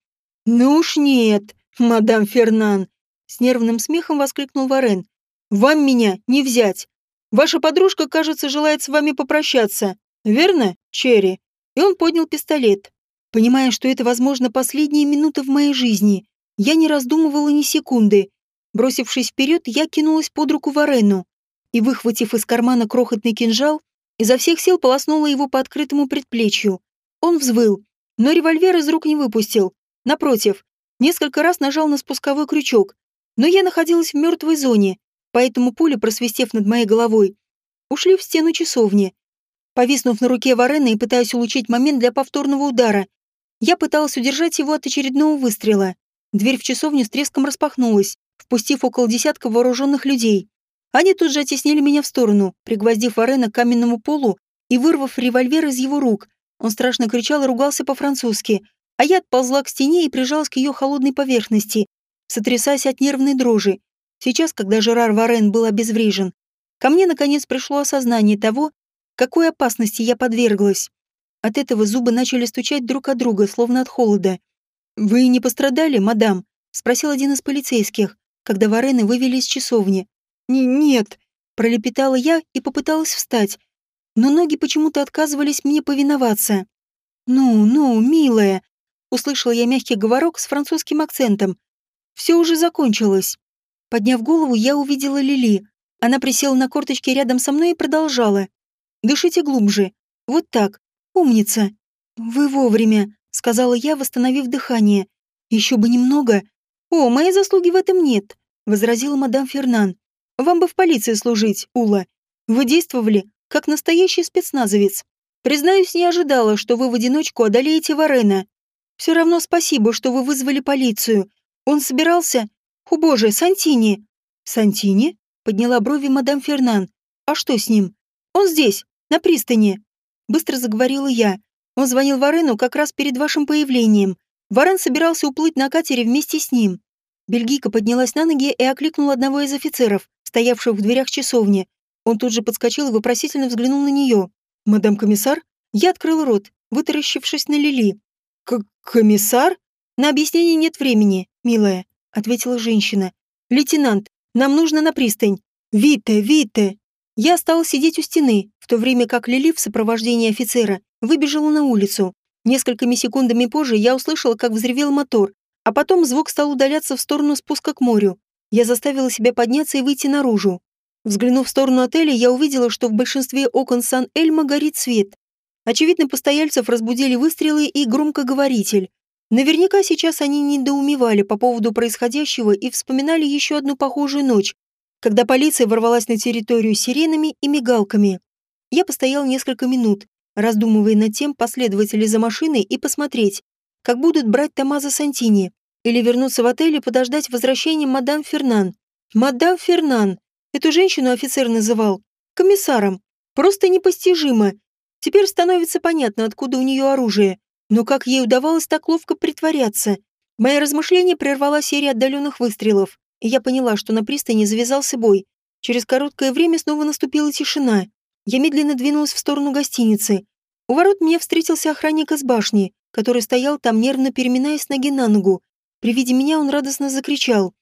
[SPEAKER 1] «Ну уж нет, мадам Фернан!» С нервным смехом воскликнул Варен. «Вам меня не взять. Ваша подружка, кажется, желает с вами попрощаться. Верно, Черри?» И он поднял пистолет. Понимая, что это, возможно, последние минуты в моей жизни, я не раздумывала ни секунды. Бросившись вперед, я кинулась под руку Варену и, выхватив из кармана крохотный кинжал, изо всех сил полоснула его по открытому предплечью. Он взвыл, но револьвер из рук не выпустил. Напротив, несколько раз нажал на спусковой крючок, но я находилась в мертвой зоне, поэтому пули, просвистев над моей головой, ушли в стену часовни. Повиснув на руке Варена и пытаясь улучшить момент для повторного удара, я пыталась удержать его от очередного выстрела. Дверь в часовню с треском распахнулась, впустив около десятка вооруженных людей. Они тут же оттеснили меня в сторону, пригвоздив Варена к каменному полу и вырвав револьвер из его рук. Он страшно кричал и ругался по-французски, а я отползла к стене и прижалась к ее холодной поверхности, сотрясаясь от нервной дрожи. Сейчас, когда Жерар Варен был обезврежен, ко мне наконец пришло осознание того, какой опасности я подверглась. От этого зубы начали стучать друг от друга, словно от холода. «Вы не пострадали, мадам?» — спросил один из полицейских, когда Варены вывели из часовни. «Нет», — пролепетала я и попыталась встать, но ноги почему-то отказывались мне повиноваться. «Ну, ну, милая», — услышала я мягкий говорок с французским акцентом. «Все уже закончилось». Подняв голову, я увидела Лили. Она присела на корточки рядом со мной и продолжала. «Дышите глубже. Вот так. Умница». «Вы вовремя», — сказала я, восстановив дыхание. «Еще бы немного». «О, моей заслуги в этом нет», — возразила мадам Фернан. Вам бы в полиции служить, Ула. Вы действовали, как настоящий спецназовец. Признаюсь, не ожидала, что вы в одиночку одолеете Варена. Все равно спасибо, что вы вызвали полицию. Он собирался... О боже, Сантини!» «Сантини?» — подняла брови мадам Фернан. «А что с ним?» «Он здесь, на пристани». Быстро заговорила я. Он звонил Варену как раз перед вашим появлением. Варен собирался уплыть на катере вместе с ним. Бельгийка поднялась на ноги и окликнула одного из офицеров стоявшего в дверях часовни. Он тут же подскочил и вопросительно взглянул на нее. «Мадам комиссар?» Я открыл рот, вытаращившись на Лили. «К «Комиссар?» «На объяснение нет времени, милая», — ответила женщина. «Лейтенант, нам нужно на пристань. «Вита, Вита!» Я стала сидеть у стены, в то время как Лили в сопровождении офицера выбежала на улицу. Несколькими секундами позже я услышала, как взревел мотор, а потом звук стал удаляться в сторону спуска к морю. Я заставила себя подняться и выйти наружу. Взглянув в сторону отеля, я увидела, что в большинстве окон Сан-Эльма горит свет. Очевидно, постояльцев разбудили выстрелы и громкоговоритель. Наверняка сейчас они недоумевали по поводу происходящего и вспоминали еще одну похожую ночь, когда полиция ворвалась на территорию сиренами и мигалками. Я постоял несколько минут, раздумывая над тем, последовать ли за машиной и посмотреть, как будут брать Томазо Сантини, или вернуться в отель и подождать возвращения мадам Фернан. Мадам Фернан! Эту женщину офицер называл комиссаром. Просто непостижимо. Теперь становится понятно, откуда у нее оружие. Но как ей удавалось так ловко притворяться? Мои размышления прервала серия отдаленных выстрелов, и я поняла, что на пристани завязался бой. Через короткое время снова наступила тишина. Я медленно двинулась в сторону гостиницы. У ворот мне встретился охранник из башни, который стоял там, нервно переминаясь ноги на ногу. При виде меня он радостно закричал.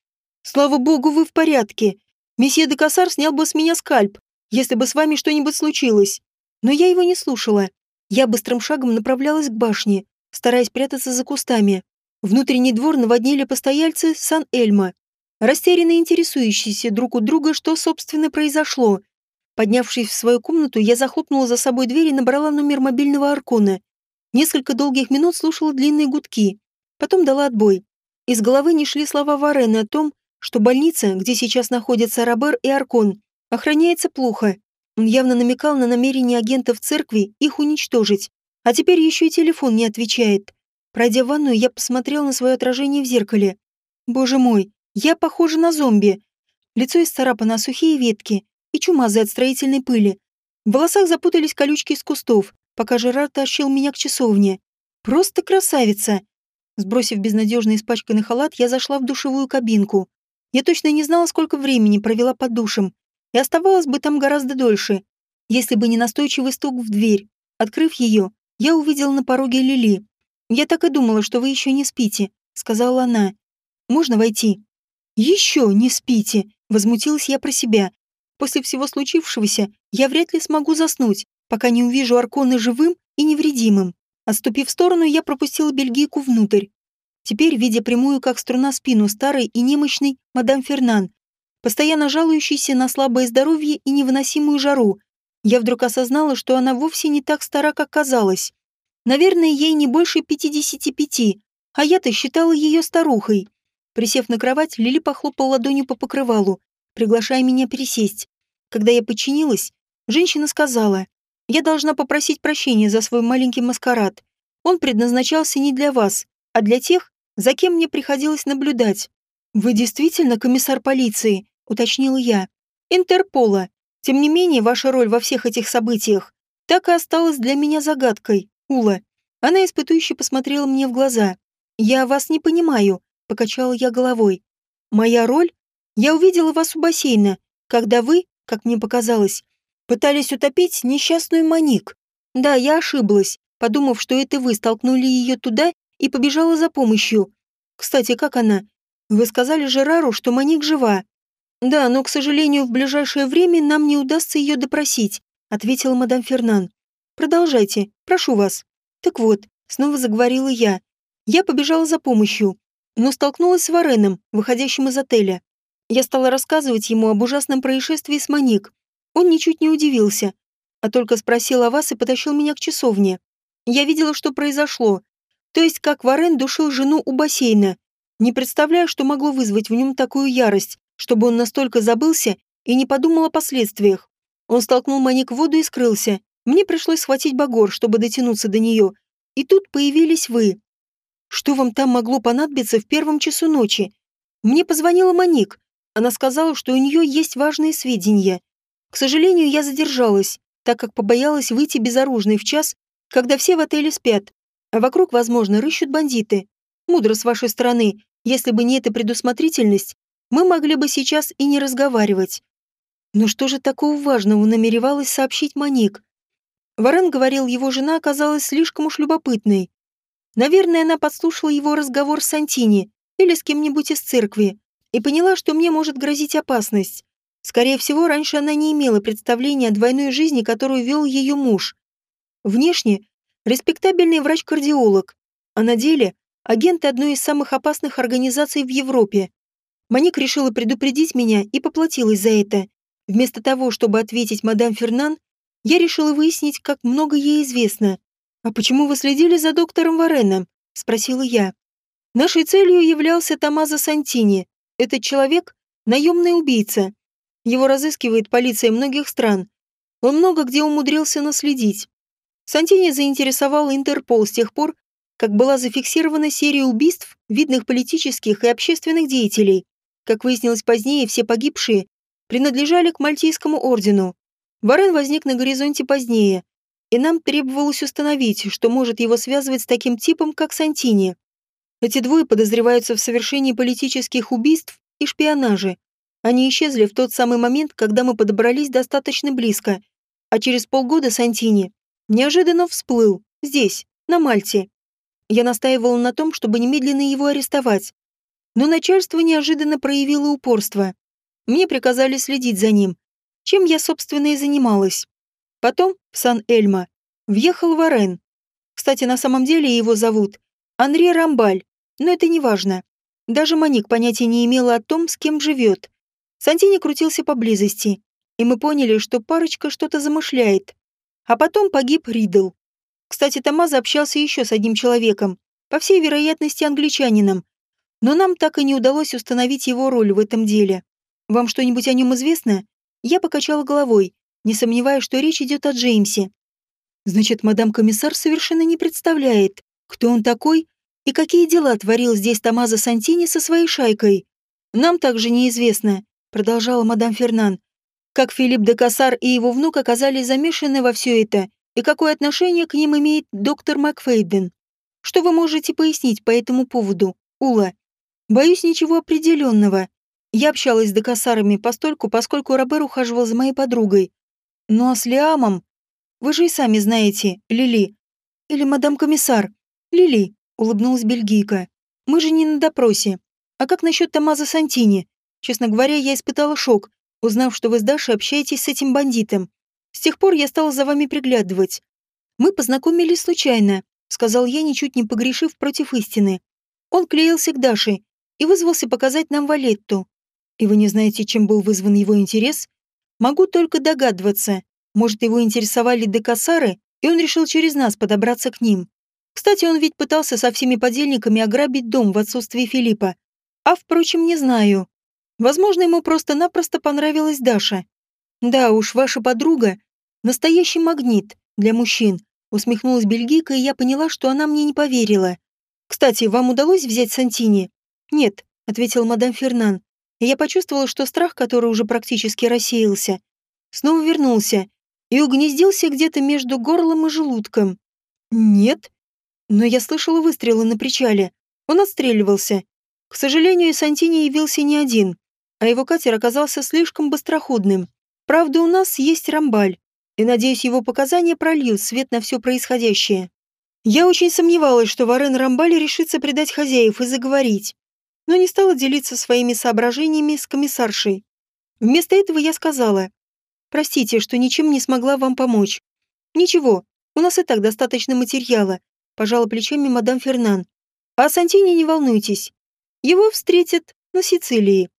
[SPEAKER 1] «Слава богу, вы в порядке! Месье де Кассар снял бы с меня скальп, если бы с вами что-нибудь случилось!» Но я его не слушала. Я быстрым шагом направлялась к башне, стараясь прятаться за кустами. Внутренний двор наводнили постояльцы Сан-Эльма, растерянно интересующиеся друг у друга, что, собственно, произошло. Поднявшись в свою комнату, я захлопнула за собой дверь и набрала номер мобильного Аркона. Несколько долгих минут слушала длинные гудки. Потом дала отбой. Из головы не шли слова Варены о том, что больница, где сейчас находятся Робер и Аркон, охраняется плохо. Он явно намекал на намерение агентов церкви их уничтожить. А теперь еще и телефон не отвечает. Пройдя в ванную, я посмотрел на свое отражение в зеркале. Боже мой, я похожа на зомби. Лицо исцарапано сухие ветки и чумазы от строительной пыли. В волосах запутались колючки из кустов, пока Жерар тащил меня к часовне. Просто красавица. Сбросив безнадежно испачканный халат, я зашла в душевую кабинку. Я точно не знала, сколько времени провела под душем, и оставалась бы там гораздо дольше, если бы не настойчивый стук в дверь. Открыв ее, я увидела на пороге Лили. «Я так и думала, что вы еще не спите», — сказала она. «Можно войти?» «Еще не спите», — возмутилась я про себя. «После всего случившегося я вряд ли смогу заснуть, пока не увижу Аркона живым и невредимым». Отступив в сторону, я пропустила бельгийку внутрь. Теперь, видя прямую, как струна, спину старой и немощной мадам Фернан, постоянно жалующейся на слабое здоровье и невыносимую жару, я вдруг осознала, что она вовсе не так стара, как казалось. Наверное, ей не больше 55, а я-то считала ее старухой. Присев на кровать, Лили похлопала ладонью по покрывалу, приглашая меня пересесть. Когда я подчинилась, женщина сказала, я должна попросить прощения за свой маленький маскарад. Он предназначался не для вас, а для тех, за кем мне приходилось наблюдать. Вы действительно комиссар полиции, уточнила я. Интерпола. Тем не менее, ваша роль во всех этих событиях так и осталась для меня загадкой, Ула. Она испытующе посмотрела мне в глаза. «Я вас не понимаю», — покачала я головой. «Моя роль? Я увидела вас у бассейна, когда вы, как мне показалось, Пытались утопить несчастную Маник. Да, я ошиблась, подумав, что это вы столкнули ее туда и побежала за помощью. Кстати, как она? Вы сказали Жерару, что Маник жива. Да, но, к сожалению, в ближайшее время нам не удастся ее допросить, ответила мадам Фернан. Продолжайте, прошу вас. Так вот, снова заговорила я. Я побежала за помощью, но столкнулась с Вареном, выходящим из отеля. Я стала рассказывать ему об ужасном происшествии с Маник, он ничуть не удивился, а только спросил о вас и потащил меня к часовне. Я видела, что произошло. То есть, как Варен душил жену у бассейна. Не представляю, что могло вызвать в нем такую ярость, чтобы он настолько забылся и не подумал о последствиях. Он столкнул Маник в воду и скрылся. Мне пришлось схватить Багор, чтобы дотянуться до нее. И тут появились вы. Что вам там могло понадобиться в первом часу ночи? Мне позвонила Маник. Она сказала, что у нее есть важные сведения. К сожалению, я задержалась, так как побоялась выйти безоружной в час, когда все в отеле спят, а вокруг, возможно, рыщут бандиты. Мудро с вашей стороны, если бы не эта предусмотрительность, мы могли бы сейчас и не разговаривать. Но что же такого важного намеревалась сообщить Маник? Варен говорил, его жена оказалась слишком уж любопытной. Наверное, она подслушала его разговор с Сантини или с кем-нибудь из церкви и поняла, что мне может грозить опасность. Скорее всего, раньше она не имела представления о двойной жизни, которую вел ее муж. Внешне – респектабельный врач-кардиолог, а на деле – агент одной из самых опасных организаций в Европе. Маник решила предупредить меня и поплатилась за это. Вместо того, чтобы ответить мадам Фернан, я решила выяснить, как много ей известно. «А почему вы следили за доктором Вареном?» – спросила я. Нашей целью являлся Томазо Сантини. Этот человек – наемный убийца. Его разыскивает полиция многих стран. Он много где умудрился наследить. Сантини заинтересовал Интерпол с тех пор, как была зафиксирована серия убийств видных политических и общественных деятелей. Как выяснилось позднее, все погибшие принадлежали к Мальтийскому ордену. Варен возник на горизонте позднее, и нам требовалось установить, что может его связывать с таким типом, как Сантини. Эти двое подозреваются в совершении политических убийств и шпионаже. Они исчезли в тот самый момент, когда мы подобрались достаточно близко, а через полгода Сантини неожиданно всплыл, здесь, на Мальте. Я настаивала на том, чтобы немедленно его арестовать. Но начальство неожиданно проявило упорство. Мне приказали следить за ним, чем я, собственно, и занималась. Потом в Сан-Эльмо въехал Варен. Кстати, на самом деле его зовут Анри Рамбаль, но это не важно. Даже Маник понятия не имела о том, с кем живет. Сантини крутился поблизости, и мы поняли, что парочка что-то замышляет. А потом погиб Ридл. Кстати, Томазо общался еще с одним человеком, по всей вероятности англичанином, но нам так и не удалось установить его роль в этом деле. Вам что-нибудь о нем известно? Я покачала головой не сомневаясь, что речь идет о Джеймсе. Значит, мадам комиссар совершенно не представляет, кто он такой и какие дела творил здесь Томазо Сантини со своей шайкой. Нам также неизвестно, продолжала мадам Фернан, как Филипп де Кассар и его внук оказались замешаны во все это и какое отношение к ним имеет доктор Макфейден. Что вы можете пояснить по этому поводу, Ула? Боюсь, ничего определенного. Я общалась с Декасарами постольку, поскольку Робер ухаживал за моей подругой, ну а с Лиамом? Вы же и сами знаете, Лили. Или мадам комиссар. Лили, улыбнулась бельгийка. Мы же не на допросе. А как насчет Томазо Сантини? Честно говоря, я испытала шок, узнав, что вы с Дашей общаетесь с этим бандитом. С тех пор я стала за вами приглядывать. Мы познакомились случайно, сказал я, ничуть не погрешив против истины. Он клеился к Даше и вызвался показать нам Валетту. И вы не знаете, чем был вызван его интерес? Могу только догадываться. Может, его интересовали декасары, и он решил через нас подобраться к ним. Кстати, он ведь пытался со всеми подельниками ограбить дом в отсутствие Филиппа. А, впрочем, не знаю. Возможно, ему просто-напросто понравилась Даша. Да уж, ваша подруга — настоящий магнит для мужчин, усмехнулась бельгийка, и я поняла, что она мне не поверила. Кстати, вам удалось взять Сантини? Нет, ответил мадам Фернан и я почувствовала, что страх, который уже практически рассеялся, снова вернулся и угнездился где-то между горлом и желудком. Нет, но я слышала выстрелы на причале. Он отстреливался. К сожалению, Сантини явился не один, а его катер оказался слишком быстроходным. Правда, у нас есть Рамбаль, и, надеюсь, его показания прольют свет на все происходящее. Я очень сомневалась, что Варен Рамбаль решится предать хозяев и заговорить но не стала делиться своими соображениями с комиссаршей. Вместо этого я сказала, «Простите, что ничем не смогла вам помочь. Ничего, у нас и так достаточно материала», пожала плечами мадам Фернан. «А о Сантине не волнуйтесь. Его встретят на Сицилии.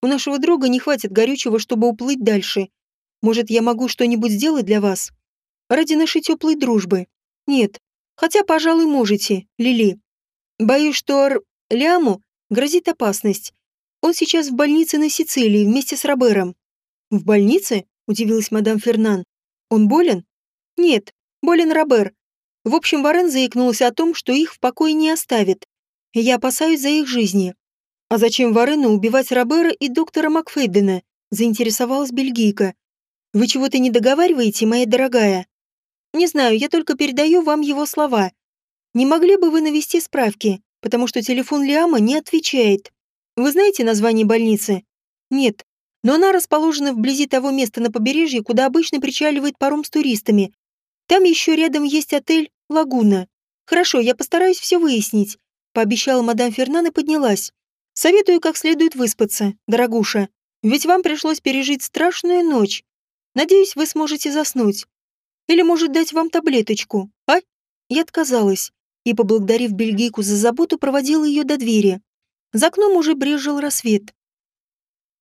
[SPEAKER 1] У нашего друга не хватит горючего, чтобы уплыть дальше. Может, я могу что-нибудь сделать для вас? Ради нашей теплой дружбы. Нет. Хотя, пожалуй, можете, Лили. Боюсь, что Ар... Ляму Грозит опасность. Он сейчас в больнице на Сицилии вместе с Робером. В больнице? Удивилась мадам Фернан. Он болен? Нет, болен Робер. В общем, Варен заикнулся о том, что их в покое не оставит. Я опасаюсь за их жизни. А зачем Варену убивать Робера и доктора Макфейдена? Заинтересовалась бельгийка. Вы чего-то не договариваете, моя дорогая? Не знаю, я только передаю вам его слова. Не могли бы вы навести справки? Потому что телефон Лиама не отвечает. Вы знаете название больницы? Нет. Но она расположена вблизи того места на побережье, куда обычно причаливает паром с туристами. Там еще рядом есть отель «Лагуна». Хорошо, я постараюсь все выяснить, пообещала мадам Фернан и поднялась. Советую как следует выспаться, дорогуша. Ведь вам пришлось пережить страшную ночь. Надеюсь, вы сможете заснуть. Или, может, дать вам таблеточку, а?» Я отказалась и, поблагодарив бельгийку за заботу, проводила ее до двери. За окном уже брежил рассвет.